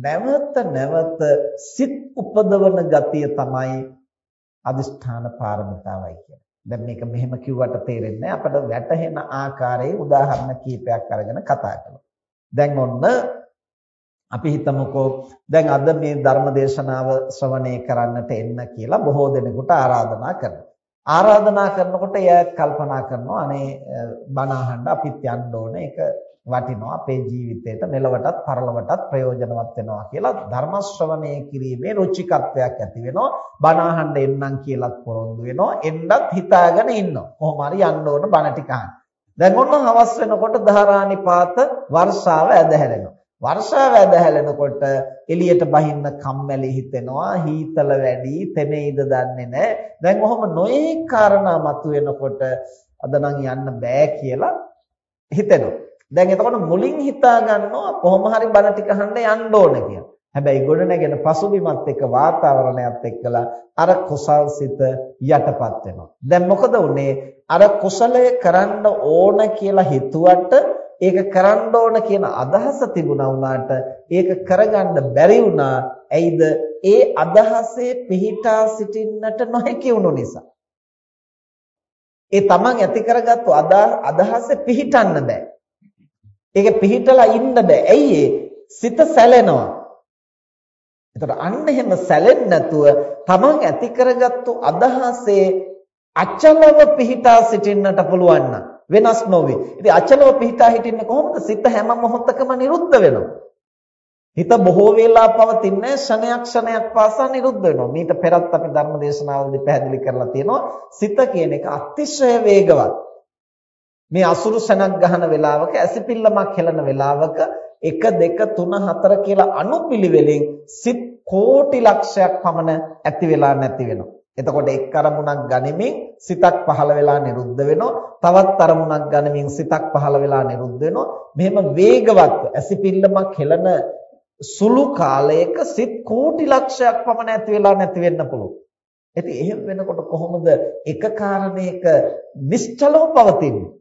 නැවත නැවත සිත් උපදවන ගතිය තමයි අදිෂ්ඨාන පාරමිතාවයි කියන්නේ. දැන් මේක මෙහෙම කිව්වට තේරෙන්නේ අපිට වැටහෙන ආකාරයේ උදාහරණ කීපයක් අරගෙන කතා කරමු. දැන් ඔන්න අපි හිතමුකෝ දැන් අද මේ ධර්ම දේශනාව ශ්‍රවණය කරන්නට එන්න කියලා බොහෝ දෙනෙකුට ආරාධනා කරනවා. ආරාධනා කරනකොට එයාත් කල්පනා කරනවා අනේ බණ අහන්න අපිත් යන්න ඕනේ ඒක වටිනවා අපේ ජීවිතේට මෙලවටත් පරලොවටත් ප්‍රයෝජනවත් වෙනවා කියලා ධර්ම ශ්‍රවණය කිරීමේ රුචිකත්වයක් ඇති වෙනවා. බණ අහන්න එන්නම් කියලාත් පොරොන්දු වෙනවා. එන්නත් හිතාගෙන ඉන්නවා. කොහොම හරි යන්න ඕන බණ ටික අහන්න. දැන් ඔන්න හවස් වෙනකොට ධාරානිපාත වර්ෂාව ඇදහැරෙනවා. වර්ෂාව ඇදහැලෙනකොට එළියට බහින්න කම්මැලි හිතෙනවා. හීතල වැඩි තෙමෙයිද දන්නේ නැහැ. දැන් ඔහොම නොයේ කාරණා මතුවෙනකොට අද නම් යන්න බෑ කියලා හිතෙනවා. දැන් එතකොට මුලින් හිතා ගන්නවා කොහොම හරි බණ ටික අහන්න යන්න ඕන කියලා හැබැයි ගොඩ නැගෙන පසුබිමත් එක්ක වාතාවරණයත් එක්කලා අර කුසල්සිත යටපත් වෙනවා දැන් මොකද උනේ අර කුසලය කරන්න ඕන කියලා හිතුවට ඒක කරන්න ඕන කියන අදහස තිබුණා වුණාට ඒක කරගන්න බැරි වුණා. ඇයිද? ඒ අදහසේ පිහිටා සිටින්නට නොහැකි වුණු නිසා. ඒ තමන් ඇති කරගත්තු අදහසේ පිහිටන්න බෑ. ඒක පිහිටලා ඉන්න බෑ. ඇයි සිත සැලෙනවා. එතකොට අන්න එහෙම සැලෙන්නේ නැතුව තමන් ඇති කරගත්තු අදහසේ අචලව පිහිටා සිටින්නට පුළුවන් නම් වෙනස් නොවේ. ඉතින් අචලව පිහිටා හිටින්නේ කොහොමද? සිත හැම මොහොතකම නිරුද්ධ වෙනවා. හිත බොහෝ වෙලා පවතින්නේ ක්ෂණයක් ක්ෂණයක් පාසා නිරුද්ධ වෙනවා. මීට පෙරත් අපි ධර්ම දේශනාවලදී පැහැදිලි කරලා තියෙනවා සිත කියන එක අතිශය වේගවත්. මේ අසුරු සනක් ගහන වෙලාවක ඇසිපිල්ලමක් හෙලන වෙලාවක 1 2 3 4 කියලා අනුපිළිවෙලින් සිත් කෝටි ලක්ෂයක් පමණ ඇති වෙලා නැති වෙනවා. එතකොට එක් අරමුණක් ගනිමින් සිතක් පහළ වෙලා නිරුද්ධ වෙනවා. තවත් අරමුණක් ගනිමින් සිතක් පහළ වෙලා නිරුද්ධ වෙනවා. මෙහෙම වේගවත් ඇසිපිල්ලමක් හෙලන සුළු කාලයක සිත් කෝටි ලක්ෂයක් පමණ ඇති වෙලා නැති වෙන්න පුළුවන්. ඉතින් එහෙම වෙනකොට කොහොමද එක කාරණයක නිශ්චලව පවතින්නේ?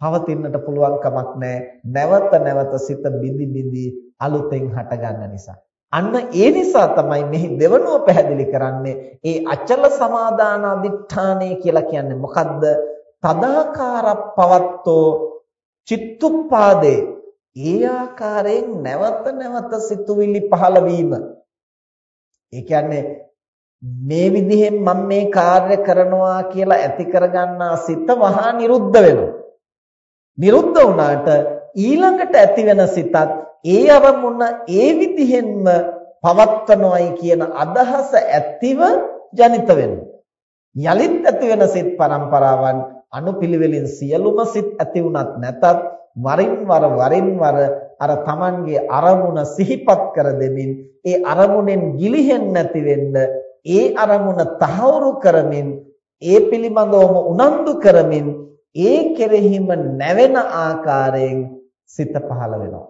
පවතින්නට පුළුවන් කමක් නැහැ. නැවත නැවත සිත බිඳි බිඳි අලුතෙන් හට ගන්න නිසා. අන්න ඒ නිසා තමයි මෙහි දෙවනුව පැහැදිලි කරන්නේ ඒ අචල සමාදාන අදිඨානය කියලා කියන්නේ මොකද්ද? තදාකාර පවත්තෝ චිත්තුප්පාදේ ඒ ආකාරයෙන් නැවත නැවත සිතුවිලි පහළ වීම ඒ කියන්නේ මේ විදිහෙන් මම මේ කාර්ය කරනවා කියලා ඇති කරගන්නා සිත වහා නිරුද්ධ වෙනවා. නිරුද්ධ වුණාට ඊළඟට ඇති වෙන සිතත් ඒ අරමුණ ඒ විදිහෙන්ම පවත්වනොයි කියන අදහස ඇතිව ජනිත වෙනවා. යලිත් ඇති වෙන සිත් පරම්පරාවන් අනුපිළිවෙලින් සියලුම සිත් ඇති වුණත් නැතත් වරින් වර වරින් වර අර Tamanගේ අරමුණ සිහිපත් කර දෙමින් ඒ අරමුණෙන් ගිලිහෙන්නේ නැති වෙන්න ඒ අරමුණ තහවුරු කරමින් ඒ පිළිබඳවම උනන්දු කරමින් ඒ කෙරෙහිම නැවෙන ආකාරයෙන් සිත පහළ වෙනවා.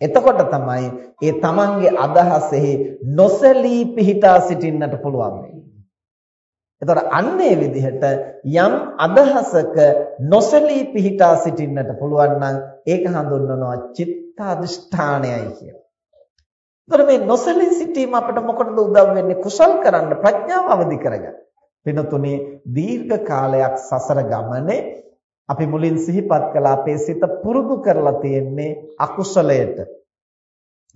එතකොට තමයි ඒ තමන්ගේ අදහසෙහි නොසැලී පිහිටා සිටින්නට පුළුවන් වෙන්නේ. එතකොට අන්නේ විදිහට යම් අදහසක නොසලී පිහිටා සිටින්නට පුළුවන් නම් ඒක හඳුන්වනවා චිත්තාදිෂ්ඨානයයි කියලා. එතකොට මේ නොසලී සිටීම අපිට මොකටද උදව් වෙන්නේ? කුසල් කරන්න ප්‍රඥාව අවදි කරගන්න. වෙනතුනේ දීර්ඝ කාලයක් සසර ගමනේ අපි මුලින් සිහිපත් කළ අපේ සිත පුරුදු කරලා තියෙන්නේ අකුසලයට.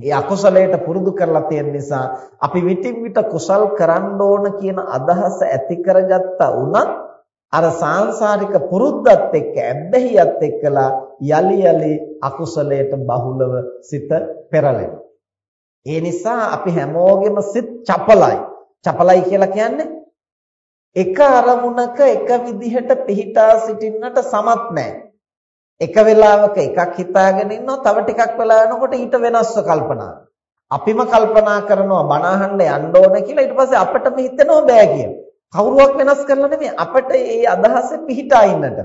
ඒ අකුසලයට පුරුදු කරලා තියෙන නිසා අපි විටින් විට කුසල් කරන්න ඕන කියන අදහස ඇති කරගත්තා වුණත් අර සාංශාරික පුරුද්දත් එක්ක ඇබ්බැහියත් එක්කලා යලි යලි අකුසලයට බහුලව සිත පෙරලෙනවා. ඒ නිසා අපි හැමෝගෙම සිත් චපලයි. චපලයි කියලා කියන්නේ එක අරමුණක එක විදිහට පිහිටා සිටින්නට සමත් නැහැ. එක වෙලාවක එකක් හිතාගෙන ඉන්නවා තව ටිකක් වෙලා යනකොට ඊට වෙනස්ව කල්පනා අපිම කල්පනා කරනවා බණ අහන්න යන්න ඕන කියලා ඊට පස්සේ අපිටම හිතෙනවා බෑ කියලා. කවුරුවක් වෙනස් කරලා නෙමෙයි අපිට ඒ අදහසේ පිහිටා ඉන්නට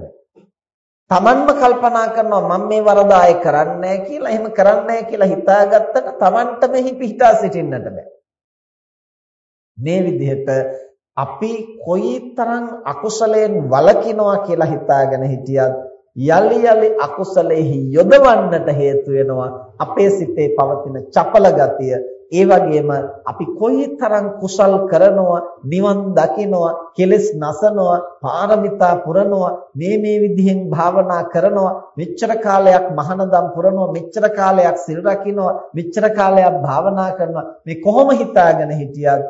තමන්ම කල්පනා කරනවා මම මේ වරද ආයේ කරන්නේ කියලා එහෙම කරන්නේ කියලා හිතාගත්තට තමන්ට මෙහි පිහිටා සිටින්නට බෑ. මේ විදිහට අපි කොයිතරම් අකුසලයෙන් වළකිනවා කියලා හිතාගෙන හිටියත් යලි යලි අකුසලෙහි යොදවන්නට හේතු වෙනවා අපේ සිතේ පවතින චපල ගතිය. ඒ වගේම අපි කොයිතරම් කුසල් කරනවා නිවන් දකිනවා කෙලෙස් නසනවා පාරමිතා පුරනවා මේ මේ විදිහෙන් භාවනා කරනවා මෙච්චර කාලයක් මහානදම් පුරනවා මෙච්චර කාලයක් සිල් රකින්නවා මෙච්චර කාලයක් භාවනා කරනවා මේ කොහොම හිතාගෙන හිටියත්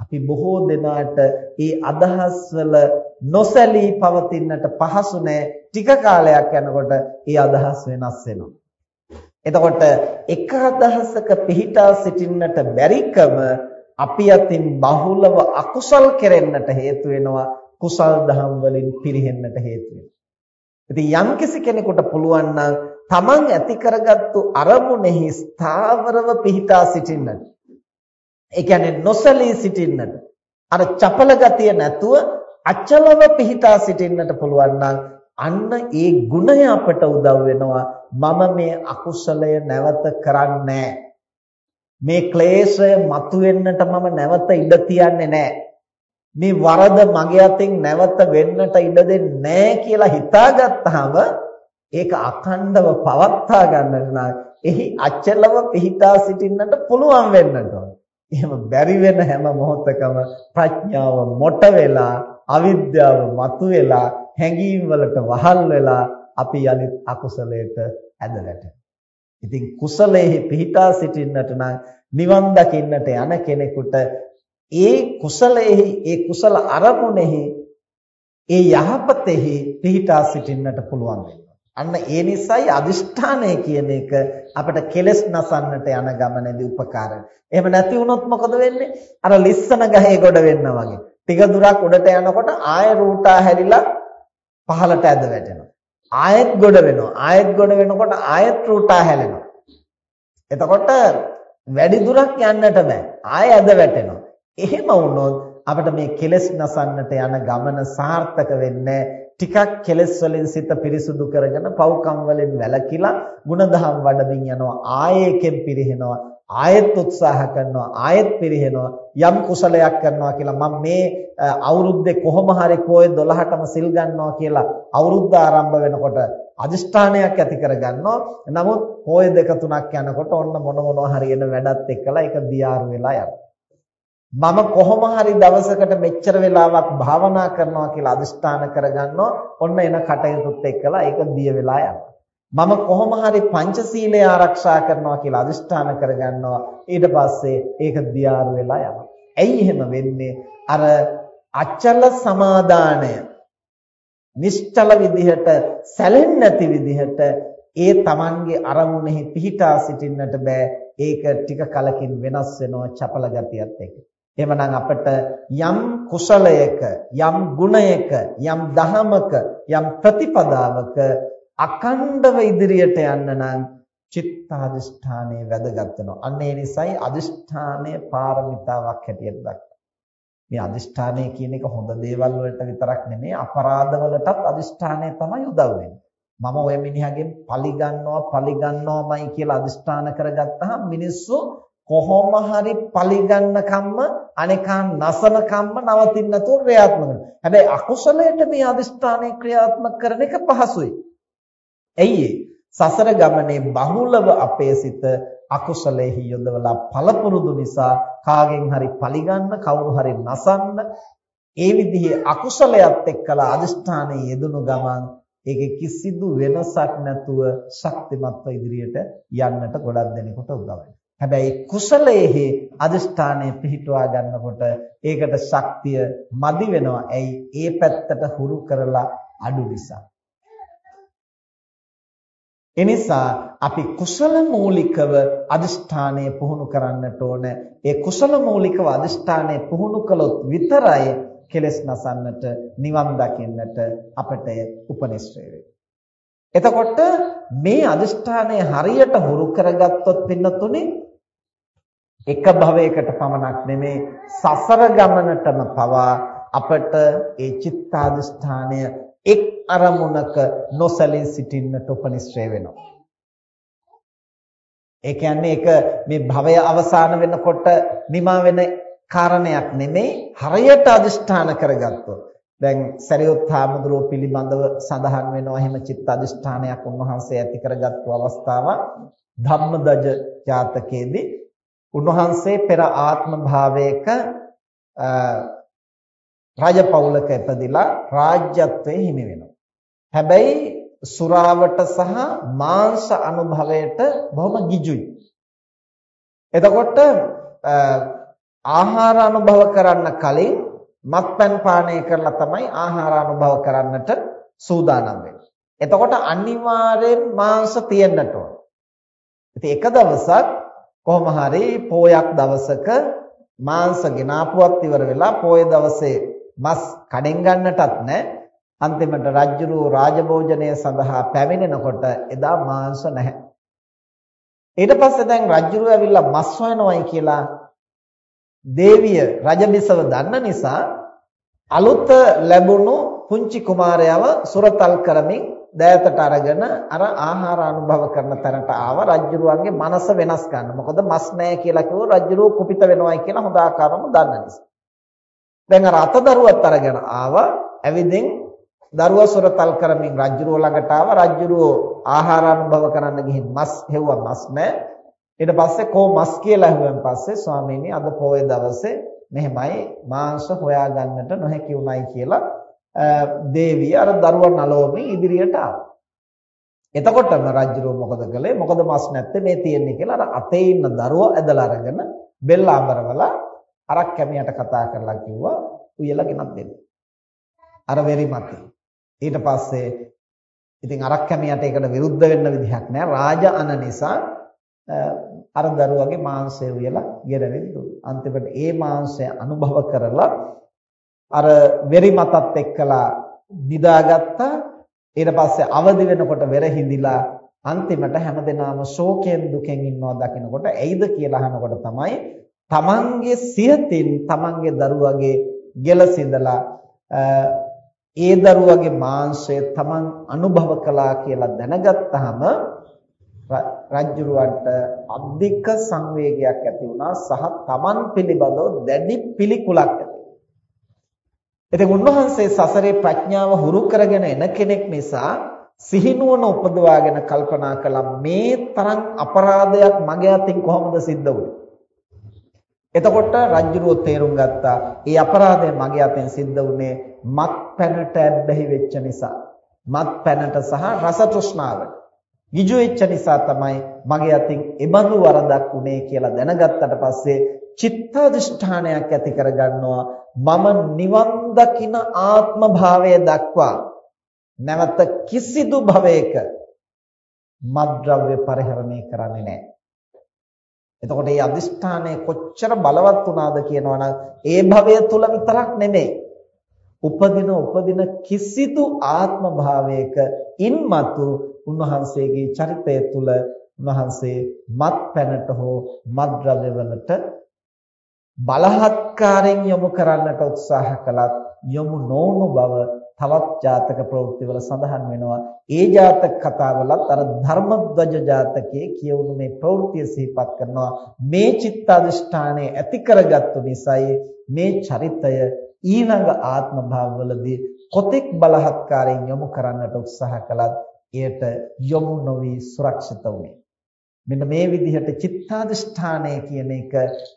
අපි බොහෝ දෙනාට ඒ අදහස් වල නොසැලී පවතින්නට පහසු නෑ. ටික කාලයක් යනකොට ඒ අදහස් වෙනස් වෙනවා. එතකොට එක අදහසක පිහිටා සිටින්නට බැරිකම අපි අතින් බහුලව අකුසල් කෙරෙන්නට හේතු වෙනවා. කුසල් දහම් වලින් පිරිහෙන්නට හේතු වෙනවා. ඉතින් යම්කිසි කෙනෙකුට පුළුවන් නම් තමන් ඇති කරගත්තු අරමුණෙහි ස්ථාවරව පිහිටා සිටින්නට ඒ කියන්නේ නොසලී සිටින්නට. අර චපල ගතිය නැතුව අචලව පිහිටා සිටින්නට පුළුවන් නම් අන්න ඒ ගුණය අපට උදව් වෙනවා. මම මේ අකුසලය නැවත කරන්නේ මේ ක්ලේශය මතුවෙන්නට මම නැවත ඉඩ තියන්නේ නැහැ. මේ වරද මගේ අතින් නැවත වෙන්නට ඉඩ දෙන්නේ නැහැ කියලා හිතාගත්තාම ඒක අඛණ්ඩව පවත්වා ගන්නට නම් එහි අචලව පිහිටා සිටින්නට පුළුවන් වෙන්නට ඕන එහෙම බැරි වෙන හැම මොහොතකම ප්‍රඥාව මොට වෙලා අවිද්‍යාව මතු වෙලා හැඟීම් වලට වහල් වෙලා අපි යලිත් අකුසලයට ඇදලට. ඉතින් කුසලයේ පිහිටා සිටින්නට නම් නිවන් දකින්නට යන කෙනෙකුට ඒ කුසලයේ ඒ කුසල අරමුණෙහි ඒ යහපතෙහි පිහිටා සිටින්නට පුළුවන් වෙනවා. අන්න ඒ නිසායි අදිෂ්ඨානය කියන එක අපිට කෙලස් නසන්නට යන ගමනේදී උපකාර එහෙම නැති වුණොත් මොකද වෙන්නේ? අර ලිස්සන ගහේ ගොඩ වෙන්න වගේ. ටික දුරක් උඩට යනකොට ආය රූටා හැරිලා පහළට ඇද වැටෙනවා. ආයෙත් ගොඩ වෙනවා. ආයෙත් ගොඩ වෙනකොට ආයෙත් රූටා හැලෙනවා. එතකොට වැඩි දුරක් යන්නට බෑ. ආයෙ ඇද වැටෙනවා. එහෙම වුණොත් අපිට මේ කෙලස් නසන්නට යන ගමන සාර්ථක වෙන්නේ ටිකක් කෙලස් වලින් සිත පිරිසුදු කරගෙන පව්කම් වලින් වැළකීලා ಗುಣධම් වඩමින් යනවා. ආයෙකෙන් පිරිහෙනවා. ආයෙත් උත්සාහ කරනවා. ආයෙත් පිරිහෙනවා. යම් කුසලයක් කරනවා කියලා මම මේ අවුරුද්දේ කොහොම හරි පොය 12ටම සිල් ගන්නවා කියලා අවුරුද්ද ආරම්භ වෙනකොට අදිෂ්ඨානයක් ඇති කරගන්නවා. නමුත් පොය දෙක තුනක් යනකොට ඔන්න මොන මොනවා හරි එන වැඩත් එක්කලා ඒක දියාරු වෙලා යනවා. මම කොහොම හරි දවසකට මෙච්චර වෙලාවක් භාවනා කරනවා කියලා අදිෂ්ඨාන කරගන්නවා ඔන්න එන කටයුතුත් එක්කලා ඒක දිය වෙලා යනවා. මම කොහොම හරි පංචශීලය ආරක්ෂා කරනවා කියලා අදිෂ්ඨාන කරගන්නවා. ඊට පස්සේ ඒක දියාරු වෙලා යනවා. ඇයි එහෙම වෙන්නේ? අර අචල සමාදානය නිශ්චල විදිහට සැලෙන්නේ නැති විදිහට ඒ Tamanගේ අරමුණෙහි පිහිටා සිටින්නට බෑ. ඒක ටික කලකින් වෙනස් වෙනවා චපල ගතියත් එක්ක. එහෙමනම් අපිට යම් කුසලයක යම් ගුණයක යම් දහමක යම් ප්‍රතිපදාවක අකණ්ඩව ඉදිරියට යන්න නම් චිත්තාදිෂ්ඨානය වැදගත් වෙනවා. අන්න ඒ නිසායි අදිෂ්ඨානය පාරමිතාවක් හැටියට දක්වන්නේ. මේ අදිෂ්ඨානය කියන එක හොඳ දේවල් වලට විතරක් නෙමෙයි අපරාධ වලටත් අදිෂ්ඨානය තමයි උදව් මම ඔය මිනිහගෙන් පලි ගන්නවා පලි ගන්නවාමයි කියලා අදිෂ්ඨාන කරගත්තාම මිනිස්සු කොහොම හරි පලි ගන්න කම්ම අනේකා නසන කම්ම නවතින්න නැතුව ක්‍රියාත්මක කරනවා. හැබැයි අකුසලයට මේ අදිෂ්ඨානය ක්‍රියාත්මක කරන එක පහසුයි. ඇයි සසර ගමනේ බහුලව අපේ සිත අකුසලෙහි යොදවලා පළපුරුදු නිසා කාගෙන් හරි පරිගන්න කවුරු හරි නසන්න ඒ විදිහේ අකුසලයක් එක්කලා අදිෂ්ඨානයේ යෙදුණු ගමන් ඒකේ කිසිදු වෙනසක් නැතුව ශක්තිමත්ව ඉදිරියට යන්නට ගොඩක් දෙනෙකුට උදව් හැබැයි කුසලයේ අදිෂ්ඨානය පිහිටුවා ගන්නකොට ඒකට ශක්තිය මදි වෙනවා. ඇයි? ඒ පැත්තට හුරු කරලා අඩු නිසා. එනිසා අපි කුසල මූලිකව අදිෂ්ඨානය පුහුණු කරන්නට ඕන. ඒ කුසල මූලිකව අදිෂ්ඨානය පුහුණු කළොත් විතරයි කෙලෙස් නසන්නට නිවන් දකින්නට අපට උපනිශ්‍රේ එතකොට මේ අදිෂ්ඨානය හරියට හුරු කරගත්තොත් පින්නතුනේ එක භවයකට පමණක් නෙමේ සසර ගමනටම පවා අපට ඒ චිත්තාදිෂ්ඨානය එක් අරමුණක නොසැලී සිටින්නට උපනිශ්‍රේ වෙනවා. ඒ කියන්නේ ඒක මේ භවය අවසාන වෙනකොට නිමා වෙන කාරණයක් නෙමෙයි හරියට අදිෂ්ඨාන කරගත්තොත්. දැන් සරියොත් හාමුදුරුවෝ පිළිබඳව සඳහන් වෙනවා එහෙම චිත්ත අදිෂ්ඨානයක් උන්වහන්සේ ඇති කරගත්තු අවස්ථාවක් ධම්මදජ ජාතකයේදී උන්වහන්සේ පෙර ආත්ම භාවයක රජපෞලක ඉපදිලා රාජ්‍යත්වයේ හිමි වෙනවා. හැබැයි සුරාවට සහ මාංශ අනුභවයට බොහොම ගිජුයි. එතකොට ආහාර අනුභව කරන්න කලින් මත්පැන් පානය කරලා තමයි ආහාර අනුභව කරන්නට සූදානම් වෙන්නේ. එතකොට අනිවාර්යෙන් මාංශ තියෙන්නට ඕන. ඉතින් එක දවසක් කොහොම හරි පෝයක් දවසක මාංශ ගෙනාපුවත් ඉවර වෙලා පෝය දවසේ මස් කඩෙන් ගන්නටත් නැහැ. අන්තිමට රජ්ජුරුව රාජභෝජනය සඳහා පැමිණෙනකොට එදා මාංශ නැහැ. ඊට පස්සේ දැන් රජ්ජුරුව ඇවිල්ලා මස් හොයනවායි කියලා දේවිය රජබිසව දන්න නිසා අලුත ලැබුණු පුංචි කුමාරයව සුරතල් කරමින් දෑතට අරගෙන අර ආහාර අනුභව කරන තැනට ආව රජ්ජුරුවන්ගේ මනස වෙනස් කරන්න. මොකද මස් නැහැ කියලා කිව්ව රජ්ජුරුව කුපිත වෙනවයි කියලා හොඳ ආකාරම දන්න නිසා. දැන් අර අතදරුවත් අරගෙන ආවා. ඇවිදින් දරුවා සොරතල් කරමින් රජ්ජුරුව ළඟට ආවා. රජ්ජුරුව ආහාර අනුභව කරන්න ගිහින් මස් හෙව්වා මස් නැහැ. ඊට පස්සේ කෝ මස් කියලා ඇහුවෙන් පස්සේ ස්වාමීනි අද පොයේ දවසේ මෙහෙමයි මාංශ හොයාගන්නට නොහැකි උනායි කියලා දේවිය අර දරුවා නලවමින් ඉදිරියට ආවා. එතකොටම රජුරෝ මොකද කළේ? මොකද මස් නැත්තේ මේ තියෙන්නේ කියලා අර අතේ ඉන්න දරුවා ඇදලා අරගෙන බෙල්ල අඹරවලා අරක් කැමියට කතා කරලා කිව්වා උයලා ගෙනත් දෙන්න. අර වෙරි මතේ. ඊට පස්සේ ඉතින් අරක් කැමියට ඒකට විරුද්ධ වෙන්න විදිහක් නැහැ. රාජ අන නිසා අර දරුවගේ මාංශය උයලා ගෙරවෙන්න දුන්නා. අන්තිමට ඒ මාංශය අනුභව කරලා අර වෙරි මතත් එක්කලා නිදාගත්තා. ඊට පස්සේ අවදි වෙනකොට වෙර හිඳිලා අන්තිමට හැමදෙනාම ශෝකයෙන් දුකෙන් ඉන්නවා දකිනකොට ඇයිද කියලා අහනකොට තමයි තමන්ගේ සියතින් තමන්ගේ දරුවගේ ගෙල සිඳලා ඒ දරුවගේ මාංශය තමන් අනුභව කළා කියලා දැනගත්තාම රජ්ජුරුවන්ට අධික සංවේගයක් ඇති වුණා සහ තමන් පිළිබඳව දැඩි පිළිකුලක් ඇති ඉතින් උන්වහන්සේ සසරේ ප්‍රඥාව හුරු කරගෙන එන කෙනෙක් නිසා සිහිනුවන උපදවාගෙන කල්පනා කළා මේ තරම් අපරාධයක් මගේ අතින් කොහොමද සිද්ධ වුනේ? එතකොට රජුරෝ තේරුම් ගත්තා ඒ අපරාධය මගේ අතෙන් සිද්ධ වුණේ මත් පැනට ඇබ්බැහි වෙච්ච නිසා. මත් පැනට සහ රස තෘෂ්ණාවට. ගිජු වෙච්ච නිසා තමයි මගේ අතින් එබඳු වරදක් උනේ කියලා දැනගත්තට පස්සේ චිත්තදිෂ්ඨානයක් ඇති කරගන්නවා. මම නිවන් දකින ආත්ම භාවය දක්වා නැවත කිසිදු භවයක මද්ද්‍රව්‍ය පරිහරණය කරන්නේ නැහැ. එතකොට මේ අදිෂ්ඨානය කොච්චර බලවත් වුණාද කියනවනම් ඒ භවය තුල විතරක් නෙමෙයි. උපදින උපදින කිසිදු ආත්ම භාවයක ඉන්මතු උන්වහන්සේගේ චරිතය තුල උන්වහන්සේ මත් පැනට හෝ මද්ද්‍රව්‍ය වලට බලහත්කාරයෙන් යොමු කරන්නට උත්සාහ කළත් යොමු නොවුණු බව තවත් ජාතක ප්‍රවෘත්තිවල සඳහන් වෙනවා. ඒ ජාතක කතාවලත් අර ධර්මද්වජ ජාතකයේ කියවුණු මේ ප්‍රවෘත්තිය සිහිපත් කරනවා. මේ චිත්තාදිෂ්ඨානය ඇති කරගත්තු නිසායි මේ චරිතය ඊළඟ ආත්ම භාවවලදී කොතෙක් බලහත්කාරයෙන් යොමු කරන්නට උත්සාහ කළත් එයට යොමු නොවි සුරක්ෂිත වුණේ. මෙන්න මේ විදිහට චිත්තාදිෂ්ඨානය කියන එක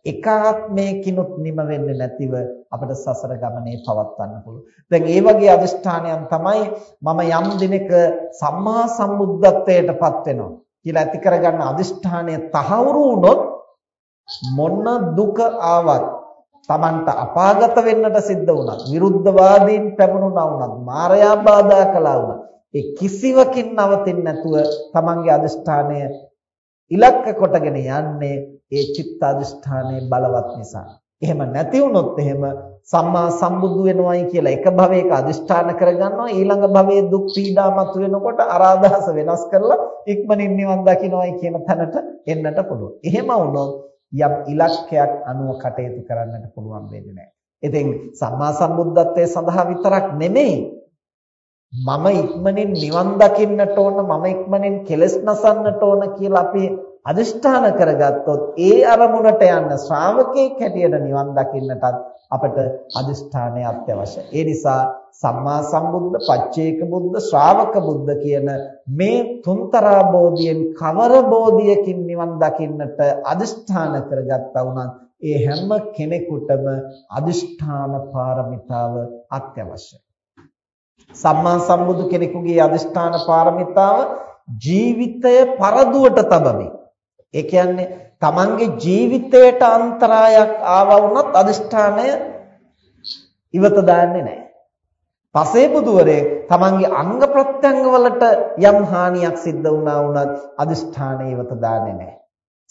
එකාත්මයකිනුත් නිම වෙන්නේ නැතිව අපිට සසර ගමනේ පවත්වන්න පුළුවන්. දැන් ඒ වගේ අදිෂ්ඨානයන් තමයි මම යම් දිනක සම්මා සම්බුද්ධත්වයටපත් වෙනවා කියලා ඇති කරගන්න අදිෂ්ඨානය තහවුරු වුණොත් මොන දුක ආවත් Tamanta අපාගත වෙන්නට සිද්ධ වුණත් විරුද්ධවාදීන් පැමුණුණා වුණත් මායя බාධා කළා වුණත් ඒ කිසිවකින් නවතින්නේ නැතුව Tamanගේ අදිෂ්ඨානය ඉලක්ක කොටගෙන යන්නේ ඒ චිත්ත අධිෂ්ඨානයේ බලවත් නිසා. එහෙම නැති වුණොත් එහෙම සම්මා සම්බුදු වෙනවයි කියලා එක භවයක අදිෂ්ඨාන කරගන්නවා ඊළඟ භවයේ දුක් පීඩා මතු වෙනකොට අරාදහස වෙනස් කරලා ඉක්මනින් නිවන් දකින්නයි කියන තැනට එන්නට පුළුවන්. එහෙම වුණොත් යම් ඉලක්කයක් අනුව කටයුතු කරන්නට පුළුවන් වෙන්නේ නැහැ. ඉතින් සම්මා සම්බුද්ධත්වයේ සඳහා විතරක් නෙමෙයි මම ඉක්මනින් නිවන් දකින්නට ඕන මම ඉක්මනින් කෙලස් නසන්නට ඕන කියලා අපි අදිෂ්ඨාන කරගත්තොත් ඒ අරමුණට යන්න ශ්‍රාවකෙක් හැටියට නිවන් දකින්නටත් අපට අදිෂ්ඨානය අත්‍යවශ්‍යයි. ඒ නිසා සම්මා සම්බුද්ධ, පච්චේක බුද්ධ, ශ්‍රාවක බුද්ධ කියන මේ තුන්තරා බෝධියෙන් කවර බෝධියකින් නිවන් දකින්නට අදිෂ්ඨාන කරගත්තා වුණත් ඒ හැම කෙනෙකුටම අදිෂ්ඨාන පාරමිතාව අත්‍යවශ්‍යයි. සම්මා සම්බුදු කෙනෙකුගේ අදිෂ්ඨාන පාරමිතාව ජීවිතය පරදුවට තබමි. ඒ කියන්නේ තමන්ගේ ජීවිතයට අන්තරායක් ආවා වුණත් අදිෂ්ඨානය ඉවත දාන්නේ නැහැ. පසේ බුදුවරේ තමන්ගේ අංග ප්‍රත්‍යංග වලට යම් හානියක් සිද්ධ වුණා වුණත් අදිෂ්ඨානය ඉවත දාන්නේ නැහැ.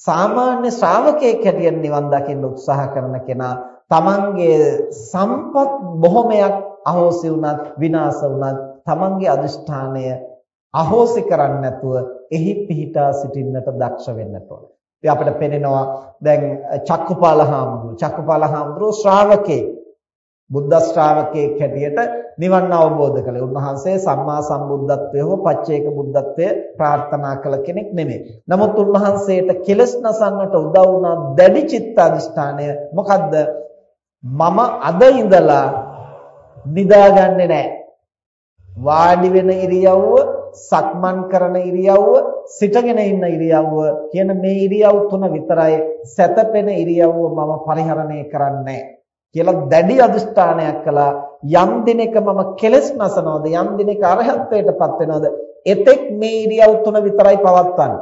සාමාන්‍ය ශ්‍රාවකයෙක් හැටියට නිවන් දකින්න උත්සාහ කරන කෙනා තමන්ගේ සම්පත් බොහොමයක් අහෝසි වුණත් විනාශ වුණත් තමන්ගේ අදිෂ්ඨානය අහෝසි කරන්නේ නැතුව එහි පිහිටා සිටින්නට දක්ෂ වෙන්නට ඕන. ඉතින් අපිට පෙනෙනවා දැන් චක්කුපාල හාමුදුරුවෝ චක්කුපාල හාමුදුරුවෝ ශ්‍රාවකේ බුද්ධ ශ්‍රාවකයෙක් හැටියට නිවන් අවබෝධ කළේ. උන්වහන්සේ සම්මා සම්බුද්ධත්වය හෝ පච්චේක බුද්ධත්වය ප්‍රාර්ථනා කළ කෙනෙක් නෙමෙයි. නමුත් උන්වහන්සේට කෙලස් නසන්නට උදව් වුණා දැඩි චිත්ත අධිෂ්ඨානය මොකද්ද? මම අද ඉඳලා නිදාගන්නේ නැහැ. වාඩි වෙන ඉරියව්ව, සක්මන් කරන ඉරියව්ව, සිටගෙන ඉන්න ඉරියව්ව කියන මේ ඉරියව් තුන විතරයි සැතපෙන ඉරියව්ව මම පරිහරණය කරන්නේ කියලා දැඩි අදිෂ්ඨානයක් කළා. යම් දිනක මම කෙලස් නසනවද යම් දිනක අරහත්ත්වයටපත් වෙනවද එතෙක් මේ ඉරියව් තුන විතරයි පවත්වන්නේ.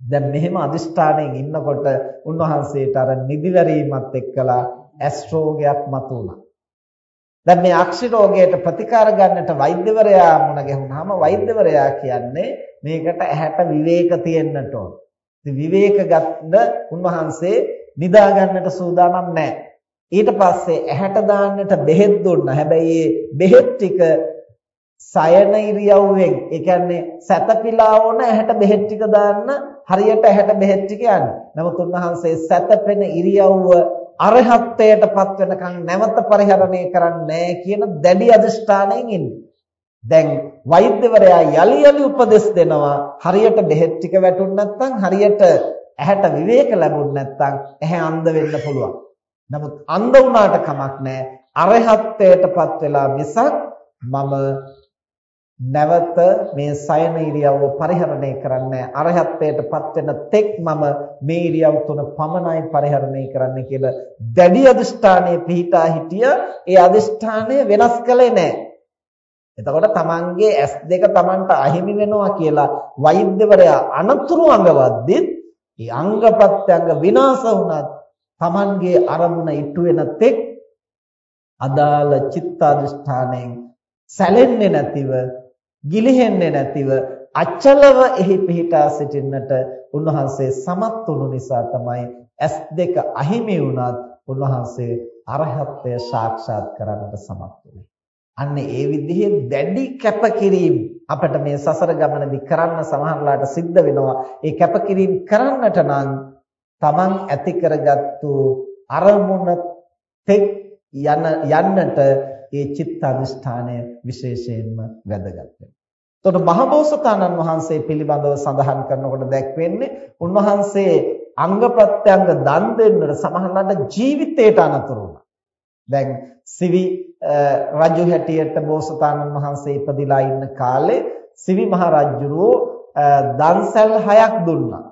දැන් මෙහෙම අදිෂ්ඨානයෙන් ඉන්නකොට උන්වහන්සේට අර නිදිවැරීමත් එක්කලා ඇස් රෝගයක් මතුවුණා. දැන් මේ අක්ෂි රෝගයට ප්‍රතිකාර ගන්නට වෛද්‍යවරයා මුණ ගැහුනහම වෛද්‍යවරයා කියන්නේ මේකට ඇහැට විවේක තියෙන්නට ඕන. ඉතින් විවේක ගන්න උන්වහන්සේ නිදා ගන්නට සූදානම් නැහැ. ඊට පස්සේ ඇහැට දාන්නට බෙහෙත් දුන්නා. හැබැයි බෙහෙත් ටික සයන ඉරියව්වෙන් ඒ කියන්නේ සැතපීලා ඕන ඇහැට බෙහෙත් ටික දාන්න හරියට ඇහැට බෙහෙත් ටික යන්නේ. නමුත් උන්වහන්සේ සැතපෙන ඉරියව්ව අරහත්ත්වයටපත් වෙනකන් නැවත පරිහරණය කරන්නේ කියන දැඩි අදිෂ්ඨානයෙන් ඉන්නේ. දැන් වෛද්‍යවරයා යලි යලි උපදෙස් දෙනවා හරියට බෙහෙත් ටික වැටුනේ නැත්නම් හරියට ඇහැට විවේක ලැබුණ නැත්නම් ඇහැ අන්ධ වෙන්න පුළුවන්. නමුත් අන්ධ වුණාට කමක් නැහැ. අරහත්ත්වයටපත් වෙලා මිසක් මම නැවත මේ සයන ඉරියව්ව පරිහරණය කරන්නේ අරහත්ත්වයටපත් වෙන තෙක් මම මේ ඉරියව් තුන පමණයි පරිහරණය කරන්න කියලා දැඩි අදිෂ්ඨානයේ පිහිටා හිටිය ඒ අදිෂ්ඨානය වෙනස් කළේ නැහැ. එතකොට තමන්ගේ S2 තමන්ට අහිමි වෙනවා කියලා වෛද්‍යවරයා අනතුරු අඟවද්දිත් ඒ අංග ප්‍රත්‍යංග විනාශ වුණත් තමන්ගේ අරමුණ ඉටු වෙන තෙක් අදාළ චිත්තාදිෂ්ඨාණයෙන් සැලෙන්නේ නැතිව ගිලිහෙන්නේ නැතිව අචලව එහි පිහිටා සිටින්නට උන්වහන්සේ සමත් වුණු නිසා තමයි S2 අහිමි වුණත් උන්වහන්සේ අරහත්ත්වය සාක්ෂාත් කරගන්නට සමත් වුණේ. අන්න ඒ විදිහේ දැඩි කැපකිරීම අපිට මේ සසර ගමනේදී කරන්න සමහරලාට සිද්ධ වෙනවා. ඒ කැපකිරීම කරන්නට නම් Taman ඇති කරගත්තු අරමුණ තෙක් යන යන්නට ඒ චිත්ත අධිෂ්ඨානය විශේෂයෙන්ම වැදගත් වෙනවා. එතකොට මහබෝසතාණන් වහන්සේ පිළිබඳව සඳහන් කරනකොට දැක්වෙන්නේ උන්වහන්සේ අංග ප්‍රත්‍යංග දන් දෙන්නට සමහරවිට ජීවිතයට අනතුරු වුණා. දැන් සිවි රජු හැටියට බෝසතාණන් වහන්සේ ඉපදිලා ඉන්න කාලේ සිවි මහ රජුරෝ දන්සල් හයක් දුන්නා.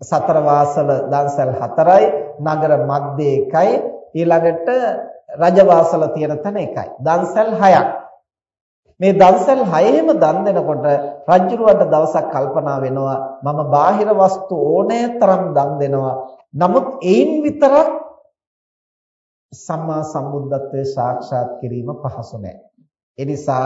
සතර වාසල දන්සල් හතරයි, නගර මැද්දේ එකයි, ඊළඟට රජවාසල තියෙන තැන එකයි. දන්සල් හයක්. මේ දන්සල් හයෙම දන් දෙනකොට රජුරවන්ට දවසක් කල්පනා වෙනවා මම බාහිර වස්තු ඕනෑ තරම් දන් දෙනවා. නමුත් ඒන් විතරක් සම්මා සම්බුද්ධත්වයේ සාක්ෂාත් කිරීම පහසු නෑ. ඒ නිසා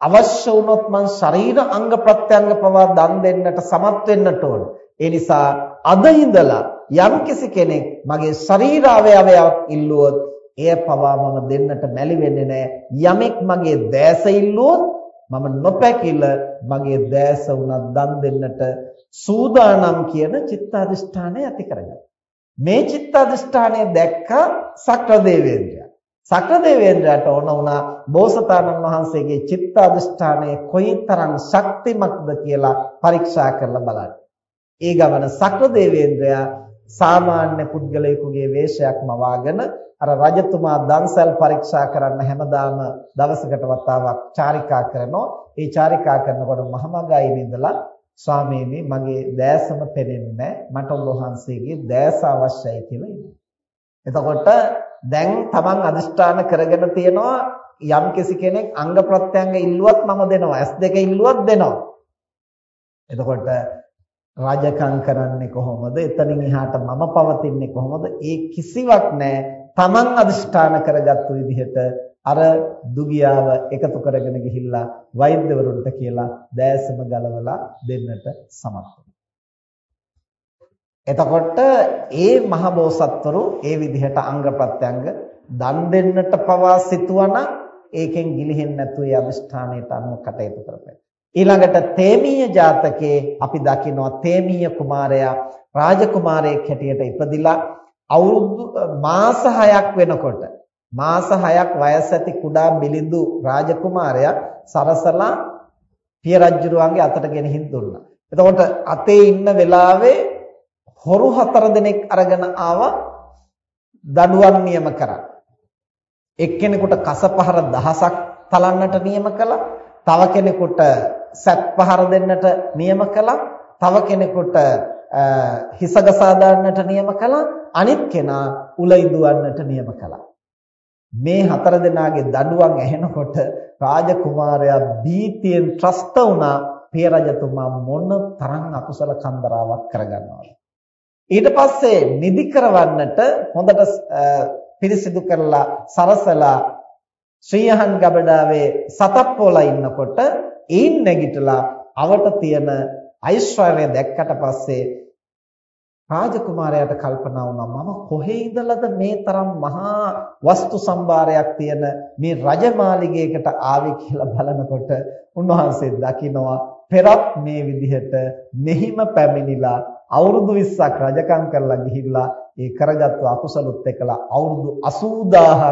අවශ්‍ය වුණොත් මං ශරීර අංග ප්‍රත්‍යංග පවා දන් දෙන්නට සමත් වෙන්නට ඕන. ඒ නිසා අද ඉඳලා යම්කිසි කෙනෙක් මගේ ශරීර අවයවයක් ඉල්ලුවොත් එය පවා මම දෙන්නට මැලි වෙන්නේ නැහැ. යමෙක් මගේ දැස ඉල්ලුවොත් මම නොපැකිල මගේ දැස උනත් දන් දෙන්නට සූදානම් කියන චිත්තාදිෂ්ඨානය ඇති කරගන්න. මේ චිත්තාදිෂ්ඨානය දැක්ක සක්‍රදේවේන්ද්‍රයා. සක්‍රදේවේන්ද්‍රයාට ඕන වුණා බෝසතාණන් වහන්සේගේ චිත්තාදිෂ්ඨානය කොයිතරම් ශක්තිමත්ද කියලා පරීක්ෂා කරලා බලන්න. ඒ ගමන සක්‍රදේවේන්ද්‍රයා සාමාන්‍ය පුද්ගලයෙකුගේ වේශයක් මවාගෙන අර රජතුමා දන්සල් පරීක්ෂා කරන්න හැමදාම දවසකට වතාවක් චාරිකා කරනවා. ඒ චාරිකා කරනකොට මහමගයින් ඉඳලා ස්වාමීනි මගේ දෑසම පෙනෙන්නේ මට ඔබ වහන්සේගේ දෑස අවශ්‍යයි කියලා ඉන්නේ. එතකොට දැන් Taman අදිෂ්ඨාන කරගෙන තියෙනවා යම් කෙනෙක් අංග ප්‍රත්‍යංග ඉල්ලුවත් මම දෙනවා. S2 ඉල්ලුවත් දෙනවා. එතකොට රාජකම් කරන්නේ කොහොමද? එතනින් එහාට මම පවතින්නේ කොහොමද? ඒ කිසිවක් නැහැ. තමන් අදිෂ්ඨාන කරගත්තු විදිහට අර දුගියාව එකතු කරගෙන ගිහිල්ලා වෛද්‍යවරුන්ට කියලා දෑසම ගලවලා දෙන්නට සමත් එතකොට ඒ මහබෝසත්වරු ඒ විදිහට අංග ප්‍රත්‍යංග දන් දෙන්නට පවා සිටුවනම් ඒකෙන් ගිලිහෙන්නේ නැතුව ඒ අදිෂ්ඨානයට අනුව කටයුතු කරපෑ. ඊළඟට තේමීය ජාතකයේ අපි දකිනවා තේමීය කුමාරයා රාජකුමාරයෙක් හැටියට ඉපදිලා අවුරුදු මාස 6ක් වෙනකොට මාස 6ක් වයස ඇති කුඩා බිලිඳු රාජකුමාරයා සරසලා පිය රජුරුවන්ගේ අතට ගෙනihin දුන්නා. එතකොට අතේ ඉන්න වෙලාවේ හොරු හතර දෙනෙක් අරගෙන ආවා දඩුවම් නියම කරා. එක්කෙනෙකුට කසපහර දහසක් තලන්නට නියම කළා. තව කෙනෙකුට සැත් පහර දෙන්නට නියම කළා. තව කෙනෙකුට හිස ගසා දාන්නට නියම කළා අනිත් කෙනා උල ඉදුවන්නට නියම කළා. මේ හතර දෙනාගේ දඬුවම් ඇහෙනකොට රාජකුමාරයා බීතියෙන් ත්‍රස්ත වුණා පිය රජතුමා මොන තරම් අකුසල කන්දරාවක් කරගන්නවද? ඊට පස්සේ නිදි කරවන්නට හොඳට පිරිසිදු කරලා සරසලා ශ්‍රීයහන් ගබඩාවේ සතප්පෝලා ඉන්නකොට ඒන් නැගිටලා අවට තියෙන ඓශ්වර්යය දැක්කට පස්සේ රාජකුමාරයාට කල්පනා වුණා මම කොහේ ඉඳලාද මේ තරම් මහා වස්තු සම්භාරයක් තියෙන මේ රජමාලිගයකට ආවේ කියලා බලනකොට උන්වහන්සේ දකිනවා පෙරත් මේ විදිහට මෙහිම පැමිණිලා අවුරුදු 20ක් රජකම් කරලා ගිහිල්ලා ඒ කරගත්තු අකුසලුත් එක්කලා අවුරුදු 80000ක්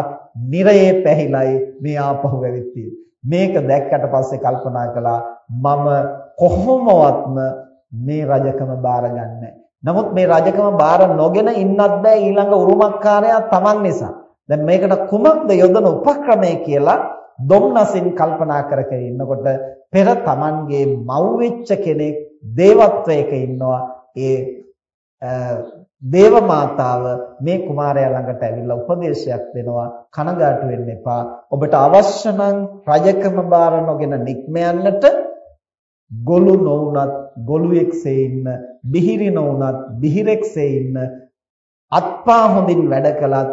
නිරයේ පැහිලයි මේ ආපහු ඇවිත් මේක දැක්කට පස්සේ කල්පනා කළා මම කොහොමවත්ම මේ රජකම බාරගන්නේ නමුත් මේ රජකම බාර නොගෙන ඉන්නත් බෑ ඊළඟ උරුමකාරයා Taman නිසා. දැන් මේකට කුමක්ද යොදන උපක්‍රමය කියලා දුම්නසින් කල්පනා කර කර ඉන්නකොට පෙර Tamanගේ මව් වෙච්ච කෙනෙක් දේවත්වයක ඉන්නවා. ඒ දේව මාතාව මේ කුමාරයා ළඟට ඇවිල්ලා උපදේශයක් දෙනවා කනගාටු වෙන්න එපා ඔබට අවශ්‍ය නම් රජකම බාර නොගෙන නික්ම යන්නට ගොළු නොවුනත් ගොළුෙක්සේ ඉන්න බිහිරි නොවුනත් බිහිරෙක්සේ ඉන්න අත්පා හොඳින් වැඩ කළත්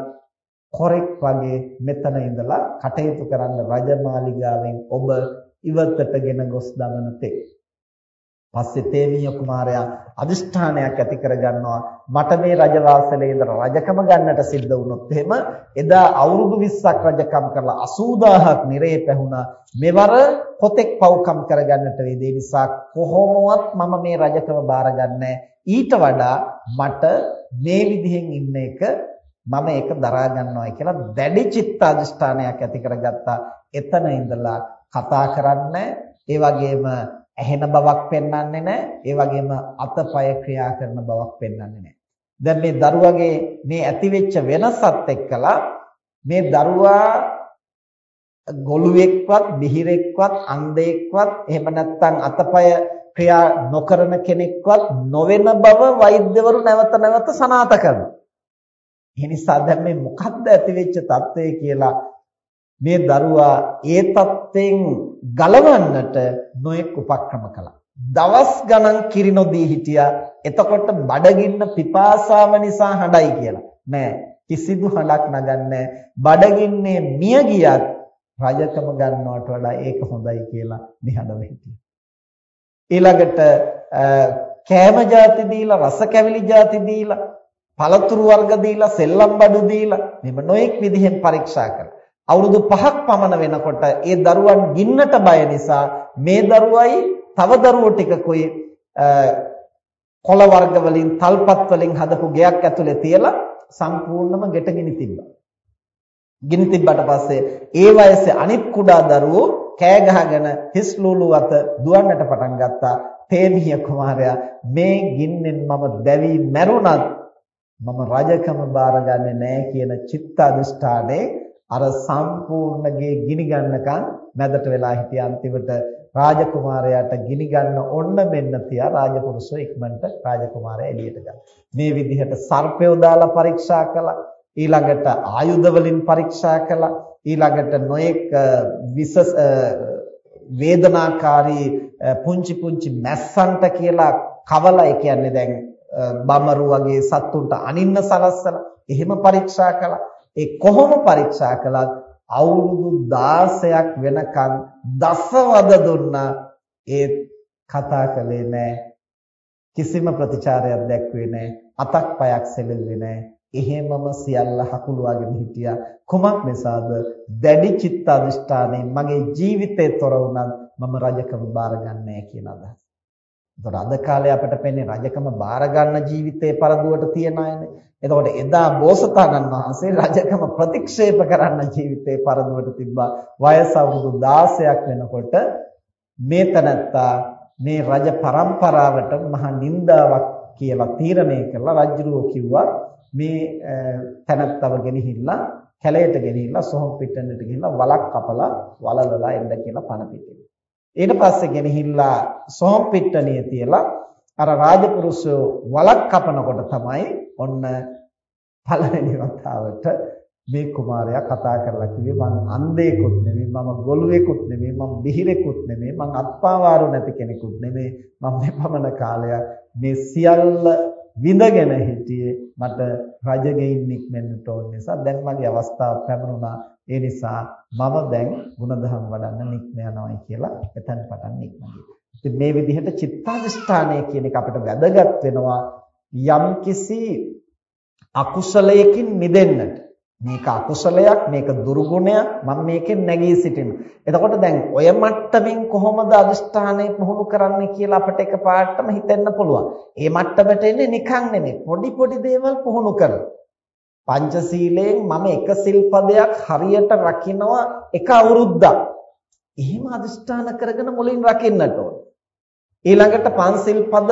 කොරෙක් වගේ මෙතන ඉඳලා කටයුතු කරන්න රජමාලිගාවෙන් ඔබ ඉවතටගෙන ගොස් දමන තෙක්. පස්සේ තේමීය කුමාරයා අදිෂ්ඨානයක් ඇති කරගන්නවා. මට මේ රජවාසලේ ඉඳලා රජකම ගන්නට සිද්ධ වුණොත් එහෙම එදා අවුරුදු 20ක් රජකම් කරලා 80000ක් නිරේ පැහුණා. මෙවර කොතෙක් පව්කම් කරගන්නට වේද. ඒ නිසා කොහොමවත් මම මේ රජකම බාරගන්නේ ඊට වඩා මට මේ විදිහෙන් ඉන්න එක මම ඒක දරා ගන්නවා කියලා දැඩි චිත්ත අධිෂ්ඨානයක් ඇති කරගත්තා. එතන ඉඳලා කතා කරන්නේ ඒ වගේම ඇහෙන බවක් පෙන්වන්නේ නැහැ. ඒ වගේම අතපය ක්‍රියා කරන බවක් පෙන්වන්නේ නැහැ. දැන් මේ දරුවගේ මේ ඇතිවෙච්ච වෙනසත් එක්කලා මේ දරුවා ගොළුෙක්වත්, බිහිරෙක්වත්, අන්ධයෙක්වත්, එහෙම නැත්නම් අතපය ක්‍රියා නොකරන කෙනෙක්වත් නොවන බව වෛද්‍යවරු නැවත නැවත සනාථ කරනවා. ඒ නිසා දැන් මේ මොකද්ද ඇතිවෙච්ච தත්ත්වය කියලා මේ දරුවා ඒ தත්ත්වෙන් ගලවන්නට නොඑක් උපක්‍රම කළා. දවස් ගණන් කිරි නොදී හිටියා. එතකොට බඩගින්න පිපාසාව නිසා හඬයි කියලා. නෑ කිසිදු හඬක් නගන්නේ බඩගින්නේ මිය ගියත් රජකම ගන්නවට වඩා ඒක හොඳයි කියලා නිහඬව හිටියා. ඊළඟට කෑම ಜಾති දීලා රස කැවිලි ಜಾති දීලා පළතුරු වර්ග දීලා සෙල්ලම් බඩු දීලා මෙහෙම නොඑක් විදිහෙන් පරීක්ෂා කළා. අවුරුදු 5ක් පමණ වෙනකොට ඒ දරුවන් ගින්නට බය නිසා මේ දරුවයි තව දරුවෝ ටිකකුයි කොළ වර්ග වලින් තල්පත් වලින් හදපු ගෙයක් ඇතුලේ තියලා සම්පූර්ණම ගෙට ගිනි තිබ්බා. ගිනි තිබ්බට පස්සේ ඒ වයසේ අනිත් කුඩා දරුවෝ කෑ ගහගෙන හිස් ලූලු අත දුවන්නට පටන් ගත්තා. තේමිය කුමාරයා මේ ගින්නෙන් මම දැවි මැරුණත් මම රජකම බාරගන්නේ නැහැ කියන චිත්ත අධිෂ්ඨානේ අර සම්පූර්ණගේ ගිනි ගන්නකම් මැදට වෙලා හිටිය අන්තිමට රාජකුමාරයාට ගිනි ගන්න ඔන්න මෙන්න තියා රාජපුරුෂෝ ඉක්මනට රාජකුමාරයා එළියට ගත්තා. මේ විදිහට සර්පයෝ දාලා පරීක්ෂා කළා. ඊළඟට ආයුධ වලින් පරීක්ෂා කළා. ඊළඟට නොඑක් විස වේදනාකාරී පුංචි පුංචි මැස්සන්ට කියලා කවලා ඒ කියන්නේ දැන් බමරු වගේ සත්තුන්ට අනින්න සලස්සලා එහෙම පරීක්ෂා කළා. ඒ කොහොම පරීක්ෂා කළත් අවුරුදු 16ක් වෙනකන් දසවද දුන්නා ඒ කතා කළේ නැහැ කිසිම ප්‍රතිචාරයක් දැක්ුවේ නැහැ අතක් පයක් සෙලෙන්නේ නැහැ එහෙමම සියල්ල හකුලුවාගෙන හිටියා. කුමක් නිසාද? දැඩි චිත්ත අධිෂ්ඨානයෙන් මගේ ජීවිතේ තොර වුණත් මම රජකම බාරගන්නේ කියන අදහස. එතකොට අද කාලේ අපිට පෙන්නේ රජකම බාර ගන්න ජීවිතේ පරදුවට තියන අයනේ. එතකොට එදා බෝසතාණන් වහන්සේ රජකම ප්‍රතික්ෂේප කරන්න ජීවිතේ පරදුවට තිබ්බා. වයස අවුරුදු 16ක් වෙනකොට මේ තනත්තා මේ රජ પરම්පරාවට මහා නින්දාවක් කියලා තීරණය කළා රජුරෝ කිව්වා මේ තනත්තව ගෙනහිල්ලා කැලයට ගෙනහිල්ලා සොහොන් පිටන්නට ගිහිල්ලා වලක් කපලා වලලලා එන්න කියලා පණ පිටින්. ඊට පස්සේ ගෙනහිල්ලා සොහොන් පිට්ටනිය තියලා අර රාජපුරුෂෝ වලක් කපනකොට තමයි ඔන්න පළවෙනි වතාවට මේ කුමාරයා කතා කරලා කිව්වේ මං අන්ධයෙකුත් නෙමෙයි මම ගොළුවෙකුත් නෙමෙයි මම බිහිරෙකුත් නෙමෙයි මං අත්පාවාරු නැති කෙනෙකුත් නෙමෙයි මම මේ පමණ කාලයක් මේ සියල්ල විඳගෙන හිටියේ මට රජගෙයින් නික්මෙන්නට ඕන නිසා දැන් මගේ අවස්ථාව පැමිණුණා. ඒ නිසා මම දැන් ಗುಣධම් වඩන්න නික්ම යනවායි කියලා එතන පටන් නික්ම ඉතින් මේ විදිහට චිත්තාදිෂ්ඨානය කියන එක අපිට වැදගත් වෙනවා යම්කිසි අකුසලයකින් මිදෙන්නට මේක අකුසලයක් මේක දුර්ගුණයක් මම මේකෙන් නැගී සිටින්න. එතකොට දැන් ඔය මට්ටමින් කොහොමද අදිෂ්ඨානය පුහුණු කරන්නේ කියලා අපිට එකපාරටම හිතෙන්න පුළුවන්. ඒ මට්ටමට එන්නේ නිකන් නෙමෙයි. පොඩි පොඩි දේවල් පුහුණු කරලා. පංචශීලයෙන් මම එක සිල්පදයක් හරියට රකින්නවා එක අවුරුද්දක්. එහෙම අදිෂ්ඨාන කරගෙන මුලින් රකින්නට ඕන. ඊළඟට පන්සිල් පද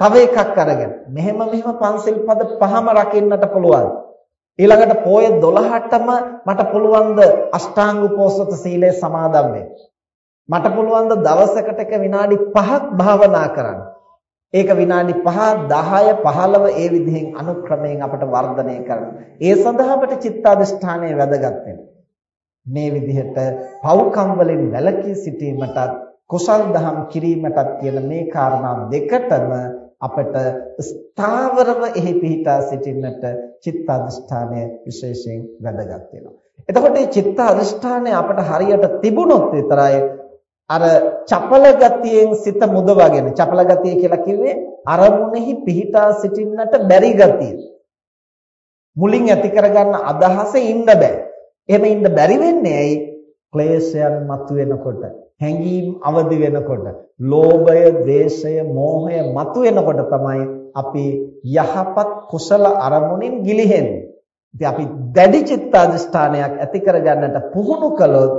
තව එකක් අරගෙන මෙහෙම මෙහෙම පන්සිල් පද පහම රකින්නට පුළුවන්. ඊළඟට පොය 12ටම මට පුළුවන් ද අෂ්ටාංග උපෝසත සීලය සමාදන් වෙන්න. මට පුළුවන් ද දවසකට එක විනාඩි 5ක් භාවනා කරන්න. ඒක විනාඩි 5 10 15 ඒ විදිහෙන් අනුක්‍රමයෙන් අපට වර්ධනය කරනවා. ඒ සඳහා අපට චිත්තාදිෂ්ඨානය වැදගත් මේ විදිහට පව්කම් වලින් වැළකී සිටීමටත් කුසල් දහම් කිරීමටත් කියන මේ කාරණා දෙකටම අපට ස්ථාවරව එහි පිහිටා සිටින්නට චිත්ත අධිෂ්ඨානය විශේෂයෙන් වැදගත් වෙනවා. එතකොට මේ චිත්ත අධිෂ්ඨානය අපට හරියට තිබුණොත් විතරයි අර චපල ගතියෙන් සිත මුදවගෙන චපල ගතිය කියලා කිව්වේ අරමුණෙහි පිහිටා සිටින්නට බැරි ගතිය. මුලින් ඇති කරගන්න අදහසේ ඉන්න බෑ. එහෙම ඉන්න බැරි වෙන්නේ ඇයි? ක්ලේශයන් මතුවෙනකොට හැඟීම් අවදි වෙනකොට ලෝභය, ද්වේෂය, මෝහය මතුවෙනකොට තමයි අපි යහපත් කුසල අරමුණින් ගිලිහෙන්නේ. ඉතින් අපි දැඩි චිත්ත අධිෂ්ඨානයක් ඇති කරගන්නට පුහුණු කළොත්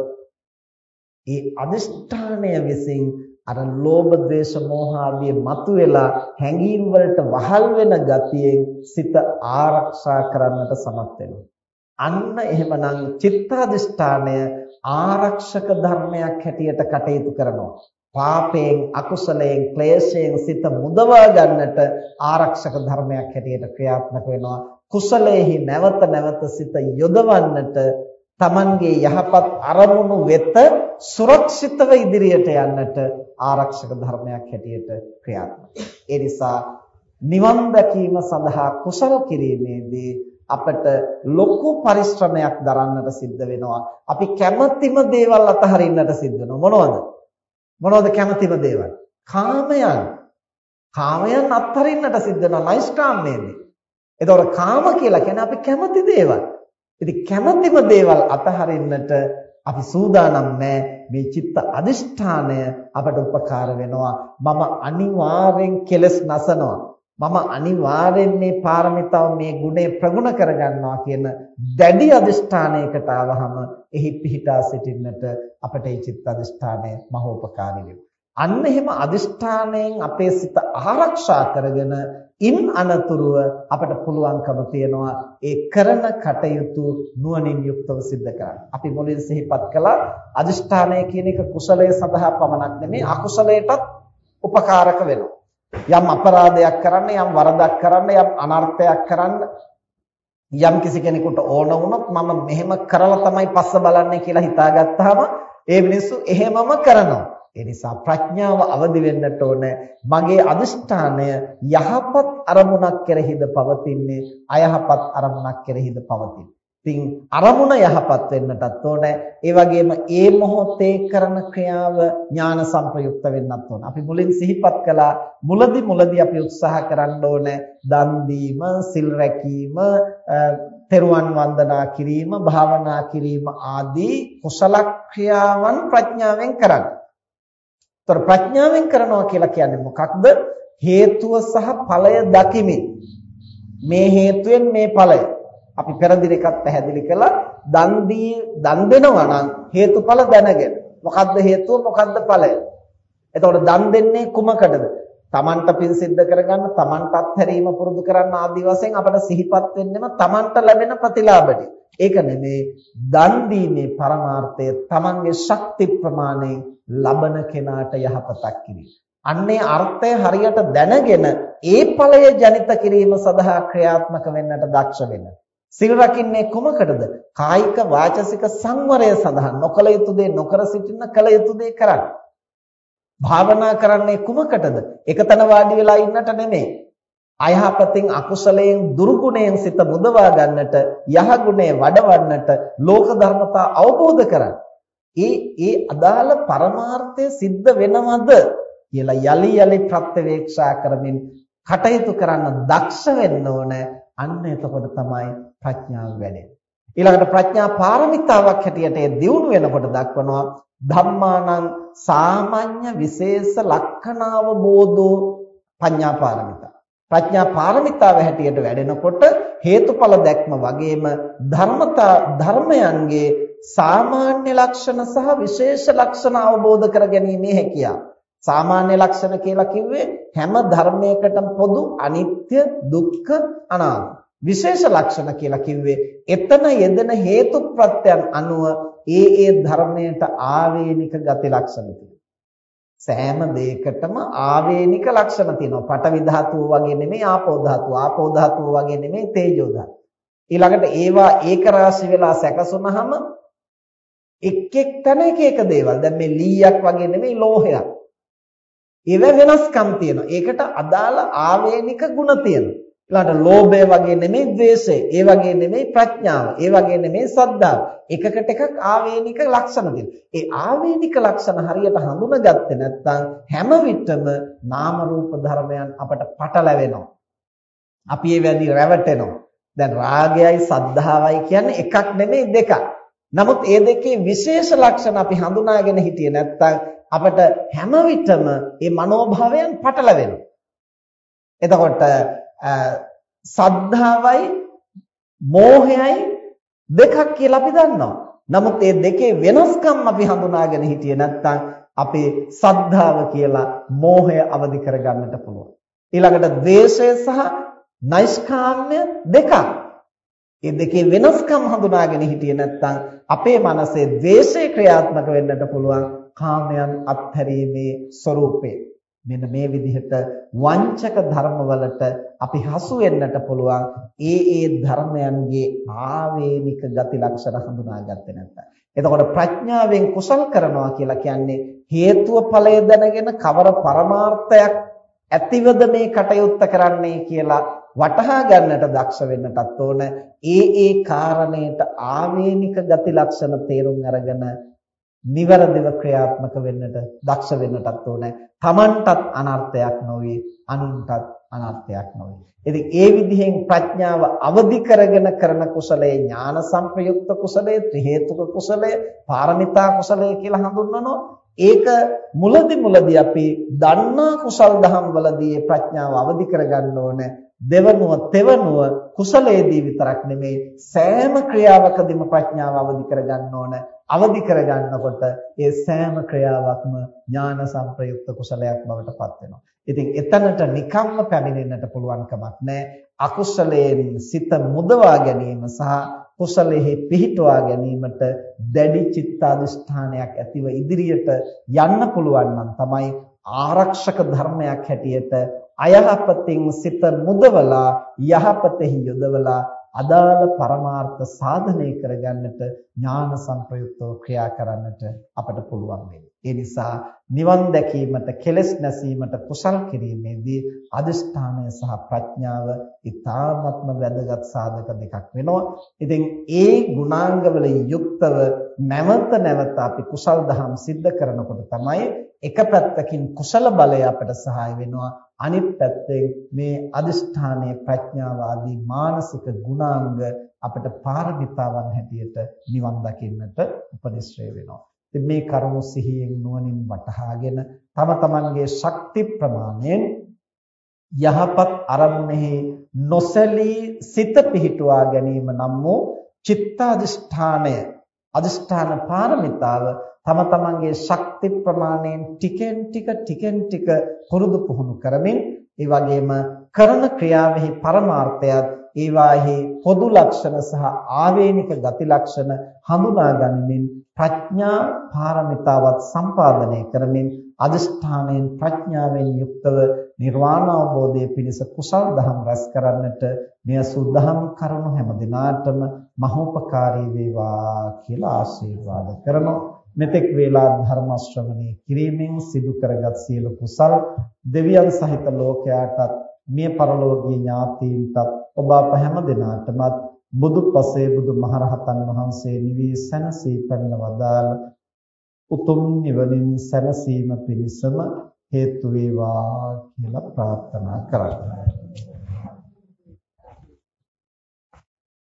ඒ අධිෂ්ඨානය විසින් අර ලෝභ, ද්වේෂ, මෝහ ආදී මතුවෙලා හැඟීම් වලට වහල් වෙන ගතියෙන් සිත ආරක්ෂා කරන්නට සමත් වෙනවා. අන්න එහෙමනම් චිත්තාදිෂ්ඨානය ආරක්ෂක ධර්මයක් හැටියට කටයුතු කරනවා. පාපයෙන්, අකුසලයෙන්, ක්ලේශයෙන් සිත මුදවා ගන්නට ආරක්ෂක ධර්මයක් හැටියට ක්‍රියාත්මක වෙනවා. කුසලයේහි නැවත නැවත සිත යොදවන්නට Tamanගේ යහපත් අරමුණු වෙත සුරක්ෂිතව ඉදිරියට යන්නට ආරක්ෂක ධර්මයක් හැටියට ක්‍රියාත්මක. ඒ නිසා නිවන් දැකීම සඳහා කුසල කිරීමේදී අපට ලොකු පරිශ්‍රමයක් දරන්නට සිද්ධ වෙනවා. අපි කැමැතිම දේවල් අතහරින්නට සිද්ධ වෙනවා. මොනවද? මොනවද කැමැතිම දේවල්? කාමයන්. කාමයන් අත්හරින්නට සිද්ධ වෙනවා නෛෂ්කාම්මයේදී. එතකොට කාම කියලා කියන්නේ අපි කැමති දේවල්. ඉතින් කැමතිම දේවල් අතහරින්නට අපි සූදානම් නැහැ. මේ චිත්ත අදිෂ්ඨානය අපට උපකාර වෙනවා. මම අනිවාර්යෙන් කෙලස් නසනවා. මම අනිවාර්යෙන් මේ පාරමිතාව මේ ගුණය ප්‍රගුණ කරගන්නවා කියන දැඩි අදිෂ්ඨානයකට ආවහම එහි පිහිටා සිටින්නට අපට ඒ චිත්ත අදිෂ්ඨානය මහෝපකාරී වෙනවා. අන්න එහෙම අදිෂ්ඨානයෙන් අපේ සිත ආරක්ෂා කරගෙන ඉන් අනතුරුව අපට පුළුවන්කම තියනවා ඒ කරන කටයුතු නුවණින් යුක්තව සිද්ධ කරන්න. අපි මුලින් සිහිපත් කළා අදිෂ්ඨානය කියන එක කුසලයේ සඳහා පමණක් නෙමෙයි අකුසලයටත් උපකාරක වෙනවා. යම් අපරාධයක් කරන්න යම් වරදක් කරන්න යම් අනර්ථයක් කරන්න යම් කිසි කෙනෙකුට ඕන වුණොත් මම මෙහෙම කරලා තමයි පස්ස බලන්නේ කියලා හිතාගත්තාම ඒ මිනිස්සු එහෙමම කරනවා ඒ නිසා ප්‍රඥාව අවදි වෙන්නට ඕන. මගේ අදිෂ්ඨානය යහපත් අරමුණක් කෙරෙහිද පවතින්නේ? අයහපත් අරමුණක් කෙරෙහිද පවතින්නේ? ඉතින් අරමුණ යහපත් වෙන්නටත් ඕන. ඒ වගේම ඒ මොහොතේ කරන ක්‍රියාව ඥාන සංප්‍රයුක්ත වෙන්නත් ඕන. අපි මුලින් සිහිපත් කළා. මුලදි මුලදි අපි උත්සාහ කරන්න ඕන. දන් දීම සිල් රැකීම තෙරුවන් වන්දනා කිරීම භාවනා කිරීම ආදී කුසල ක්‍රියාවන් ප්‍රඥාවෙන් කරන්න. ତොර ප්‍රඥාවෙන් කරනවා කියලා කියන්නේ මොකක්ද? හේතුව සහ ඵලය දකිමින්. මේ හේතුවෙන් මේ ඵලය. අපි පෙර දිනකත් පැහැදිලි කළා. දන් දී දන් දෙනවා නම් හේතුඵල දැනගෙන. මොකද්ද හේතුව? මොකද්ද ඵලය? එතකොට දන් දෙන්නේ කුමකටද? තමන්ට පින් සිද්ධ කරගන්න තමන්ට අත්හැරීම පුරුදු කරන්න ආදි වශයෙන් අපට සිහිපත් වෙන්නෙම තමන්ට ලැබෙන ප්‍රතිලාභටි ඒක නෙමේ දන් දීමේ පරමාර්ථය තමන්ගේ ශක්ති ප්‍රමාණයෙන් ලබන කෙනාට යහපතක් කිරීම අන්නේ අර්ථය හරියට දැනගෙන ඒ ඵලය ජනිත කිරීම සඳහා ක්‍රියාත්මක වෙන්නට දක්ෂ වෙන්න සිල් රකින්නේ කොමකටද? කායික වාචසික සංවරය සඳහා නොකල යුතු දේ නොකර සිටින්න කල යුතු දේ කරන්න. භාවනා කරන්නේ කුමකටද? එකතන වාඩි වෙලා ඉන්නට නෙමෙයි. අයහපතින් අකුසලයෙන් දුරුගුණයෙන් සිත මුදවා ගන්නට, යහගුණේ වඩවන්නට, ලෝක ධර්මතා අවබෝධ කරගන්න. ඒ ඒ අදාළ පරමාර්ථය සිද්ධ වෙනවද කියලා යලි යලි ප්‍රත්‍යවේක්ෂා කරමින් කටයුතු කරන්න දක්ෂ වෙන්න ඕන. අන්න එතකොට තමයි ප්‍රඥාව වැඩෙන්නේ. ඊළඟට ප්‍රඥා පාරමිතාවක් හැටියට ඒ දියුණු වෙනකොට දක්වනවා ධම්මානං සාමාන්‍ය විශේෂ ලක්ෂණාවබෝධෝ පඤ්ඤා පාරමිතා. ප්‍රඥා පාරමිතාව හැටියට වැඩෙනකොට හේතුඵල දැක්ම වගේම ධර්මතා ධර්මයන්ගේ සාමාන්‍ය ලක්ෂණ සහ විශේෂ ලක්ෂණ අවබෝධ කර ගැනීමේ හැකියාව. සාමාන්‍ය ලක්ෂණ කියලා කිව්වේ හැම ධර්මයකටම පොදු අනිත්‍ය දුක්ඛ අනාත්ම. විශේෂ ලක්ෂණ කියලා කිව්වේ එතන යෙදෙන හේතු ප්‍රත්‍යයන් අනුව ඒ ඒ ධර්මයට ආවේනික ගති ලක්ෂණ සෑම දෙයකටම ආවේනික ලක්ෂණ තියෙනවා. පඨවි ධාතුව වගේ නෙමෙයි ආපෝ ධාතුව. ආපෝ ධාතුව වගේ නෙමෙයි තේජෝ ධාතුව. ඊළඟට ඒවා ඒක රාශි වෙලා සැකසුනහම එක් එක් තැන එක එක දේවල්. දැන් මේ ලීයක් වගේ නෙමෙයි ලෝහයක්. ඒව වෙනස්කම් තියෙනවා. ඒකට අදාළ ආවේනික ගුණ තියෙනවා. ඊළඟට ලෝභය වගේ නෙමෙයි ද්වේෂය. ඒ වගේ නෙමෙයි ප්‍රඥාව. ඒ වගේ නෙමෙයි සද්ධාව. එකකට එකක් ආවේනික ලක්ෂණ තියෙනවා. ඒ ආවේනික ලක්ෂණ හරියට හඳුනාගත්තේ නැත්නම් හැම විටම නාම රූප ධර්මයන් අපට පටලැවෙනවා. අපි ඒ වැඩි රැවටෙනවා. දැන් රාගයයි සද්ධාවයි කියන්නේ එකක් නෙමෙයි දෙකක්. නමුත් ඒ දෙකේ විශේෂ ලක්ෂණ අපි හඳුනාගෙන හිටියේ නැත්නම් අපට හැම විටම මේ මනෝභාවයන් පටලවෙනවා. එතකොට සද්ධාවයි මෝහයයි දෙකක් කියලා අපි දන්නවා. නමුත් මේ දෙකේ වෙනස්කම් අපි හඳුනාගෙන හිටියේ නැත්නම් අපේ සද්ධාව කියලා මෝහය අවදි කරගන්නට පුළුවන්. ඊළඟට ද්වේෂය සහ නෛෂ්කාම්‍ය දෙකක්. මේ දෙකේ වෙනස්කම් හඳුනාගෙන හිටියේ නැත්නම් අපේ මනසේ ද්වේෂය ක්‍රියාත්මක වෙන්නට පුළුවන් කාමයන් අත්හැරීමේ ස්වરૂපේ. මෙන්න මේ විදිහට වංචක ධර්මවලට අපි හසු වෙන්නට පුළුවන් ඒ ඒ ධර්මයන්ගේ ආවේනික ගති ලක්ෂණ හඳුනාගත්තේ නැත්නම්. එතකොට ප්‍රඥාවෙන් කුසල් කරනවා කියලා කියන්නේ හේතුව ඵලය දැනගෙන කවර පරමාර්ථයක් ඇතිවද මේ කටයුත්ත කරන්නේ කියලා වටහා ගන්නට දක්ෂ වෙන්නටත් ඕන ඒ ඒ කාරණේට ආවේනික ගති ලක්ෂණ තේරුම් අරගෙන නිවැරදිව ක්‍රියාත්මක වෙන්නට දක්ෂ වෙන්නටත් ඕනේ. Tamanටත් අනර්ථයක් නොවේ, අනුන්ටත් අනර්ථයක් නොවේ. ඉතින් ඒ විදිහෙන් ප්‍රඥාව අවදි කරගෙන කරන කුසලයේ ඥාන සංප්‍රයුක්ත කුසලයේ ත්‍රි හේතුක කුසලය, පාරමිතා කුසලය කියලා හඳුන්වනවා. ඒක මුලදි මුලදී අපි දන්නා කුසල් දහම් වලදී ප්‍රඥාව අවදි කරගන්න ඕනේ. දෙවනුව තෙවනුව කුසලයේදී විතරක් නෙමෙයි සෑම ක්‍රියාවකදීම ප්‍රඥාව අවදි කරගන්න ඕන අවදි කරගන්නකොට ඒ සෑම ක්‍රියාවක්ම ඥාන සංප්‍රයුක්ත කුසලයක් බවට පත් වෙනවා. ඉතින් එතනට නිකම්ම පැමිණෙන්නට පුළුවන් කමක් නැහැ. අකුසලයෙන් සිත මුදවා ගැනීම සහ කුසලෙහි පිහිටුවා ගැනීමට දැඩි චිත්තාදිෂ්ඨානයක් ඇතිව ඉදිරියට යන්න පුළුවන් නම් තමයි ආරක්ෂක ධර්මයක් හැටියට අයහපතින් සිත මුදවලා යහපතෙහි යොදවලා අදාළ පරමාර්ථ සාධනය කරගන්නට ඥාන සංප්‍රයුක්තව ක්‍රියා කරන්නට අපට පුළුවන් වෙන්නේ. ඒ නිසා නිවන් දැකීමට කෙලෙස් නැසීමට කුසල් කිරීමේදී අදිෂ්ඨානය සහ ප්‍රඥාව ඊ타ත්ම වැදගත් සාධක දෙකක් වෙනවා. ඉතින් ඒ ගුණාංගවල යුක්තව නැවත නැවත අපි කුසල් දහම් සිද්ධ කරනකොට තමයි එක පැත්තකින් කුසල බලය අපට සහාය වෙනවා අනිත් පැත්තෙන් මේ අදිෂ්ඨානයේ ප්‍රඥාව ආදී මානසික ගුණාංග අපට පාරමිතාවන් හැටියට නිවන් දකින්නට උපනිශ්‍රේ වෙනවා. ඉතින් මේ කරුණු සිහියෙන් නුවණින් වටහාගෙන තම තමන්ගේ ශක්ති ප්‍රමාණයෙන් යහපත් අරමුණෙහි නොසැලී සිත පිහිටුවා ගැනීම නම් වූ චිත්තාදිෂ්ඨානය අදිෂ්ඨාන පාරමිතාව තම තමන්ගේ ශක්ති ප්‍රමාණයෙන් ටිකෙන් ටික ටිකෙන් ටික පුරුදු පුහුණු කරමින් ඒ වගේම කරන ක්‍රියාවෙහි පරමාර්ථයත් ඒවාෙහි පොදු ලක්ෂණ සහ ආවේනික ගති ලක්ෂණ හඳුනා ගනිමින් ප්‍රඥා පාරමිතාවත් සම්පාදනය කරමින් අදිෂ්ඨානයෙන් ප්‍රඥාවෙන් යුක්තව නිර්වාණ අවබෝධයේ පිණිස කුසල් දහම් රැස් කරන්නට මෙය සුද්ධහම් කරුණු හැම දිනාටම මහෝපකාරී වේවා කියලා ආශිර්වාද කරනවා. මෙතෙක් වේලා ධර්ම ශ්‍රවණය කිරීමෙන් සිදු කරගත් සියලු කුසල් දෙවියන් සහිත ලෝකයාටත් මිය පරලෝකීය ඥාතීන්ටත් ඔබ අප හැම දිනාටමත් බුදු පසේ බුදු මහරහතන් වහන්සේ නිවී සැනසී පැමිණ වදාළ උතුම් නිවනින් සැනසීම පිණිසම හේතු වේවා කියලා ප්‍රාර්ථනා කරන්නේ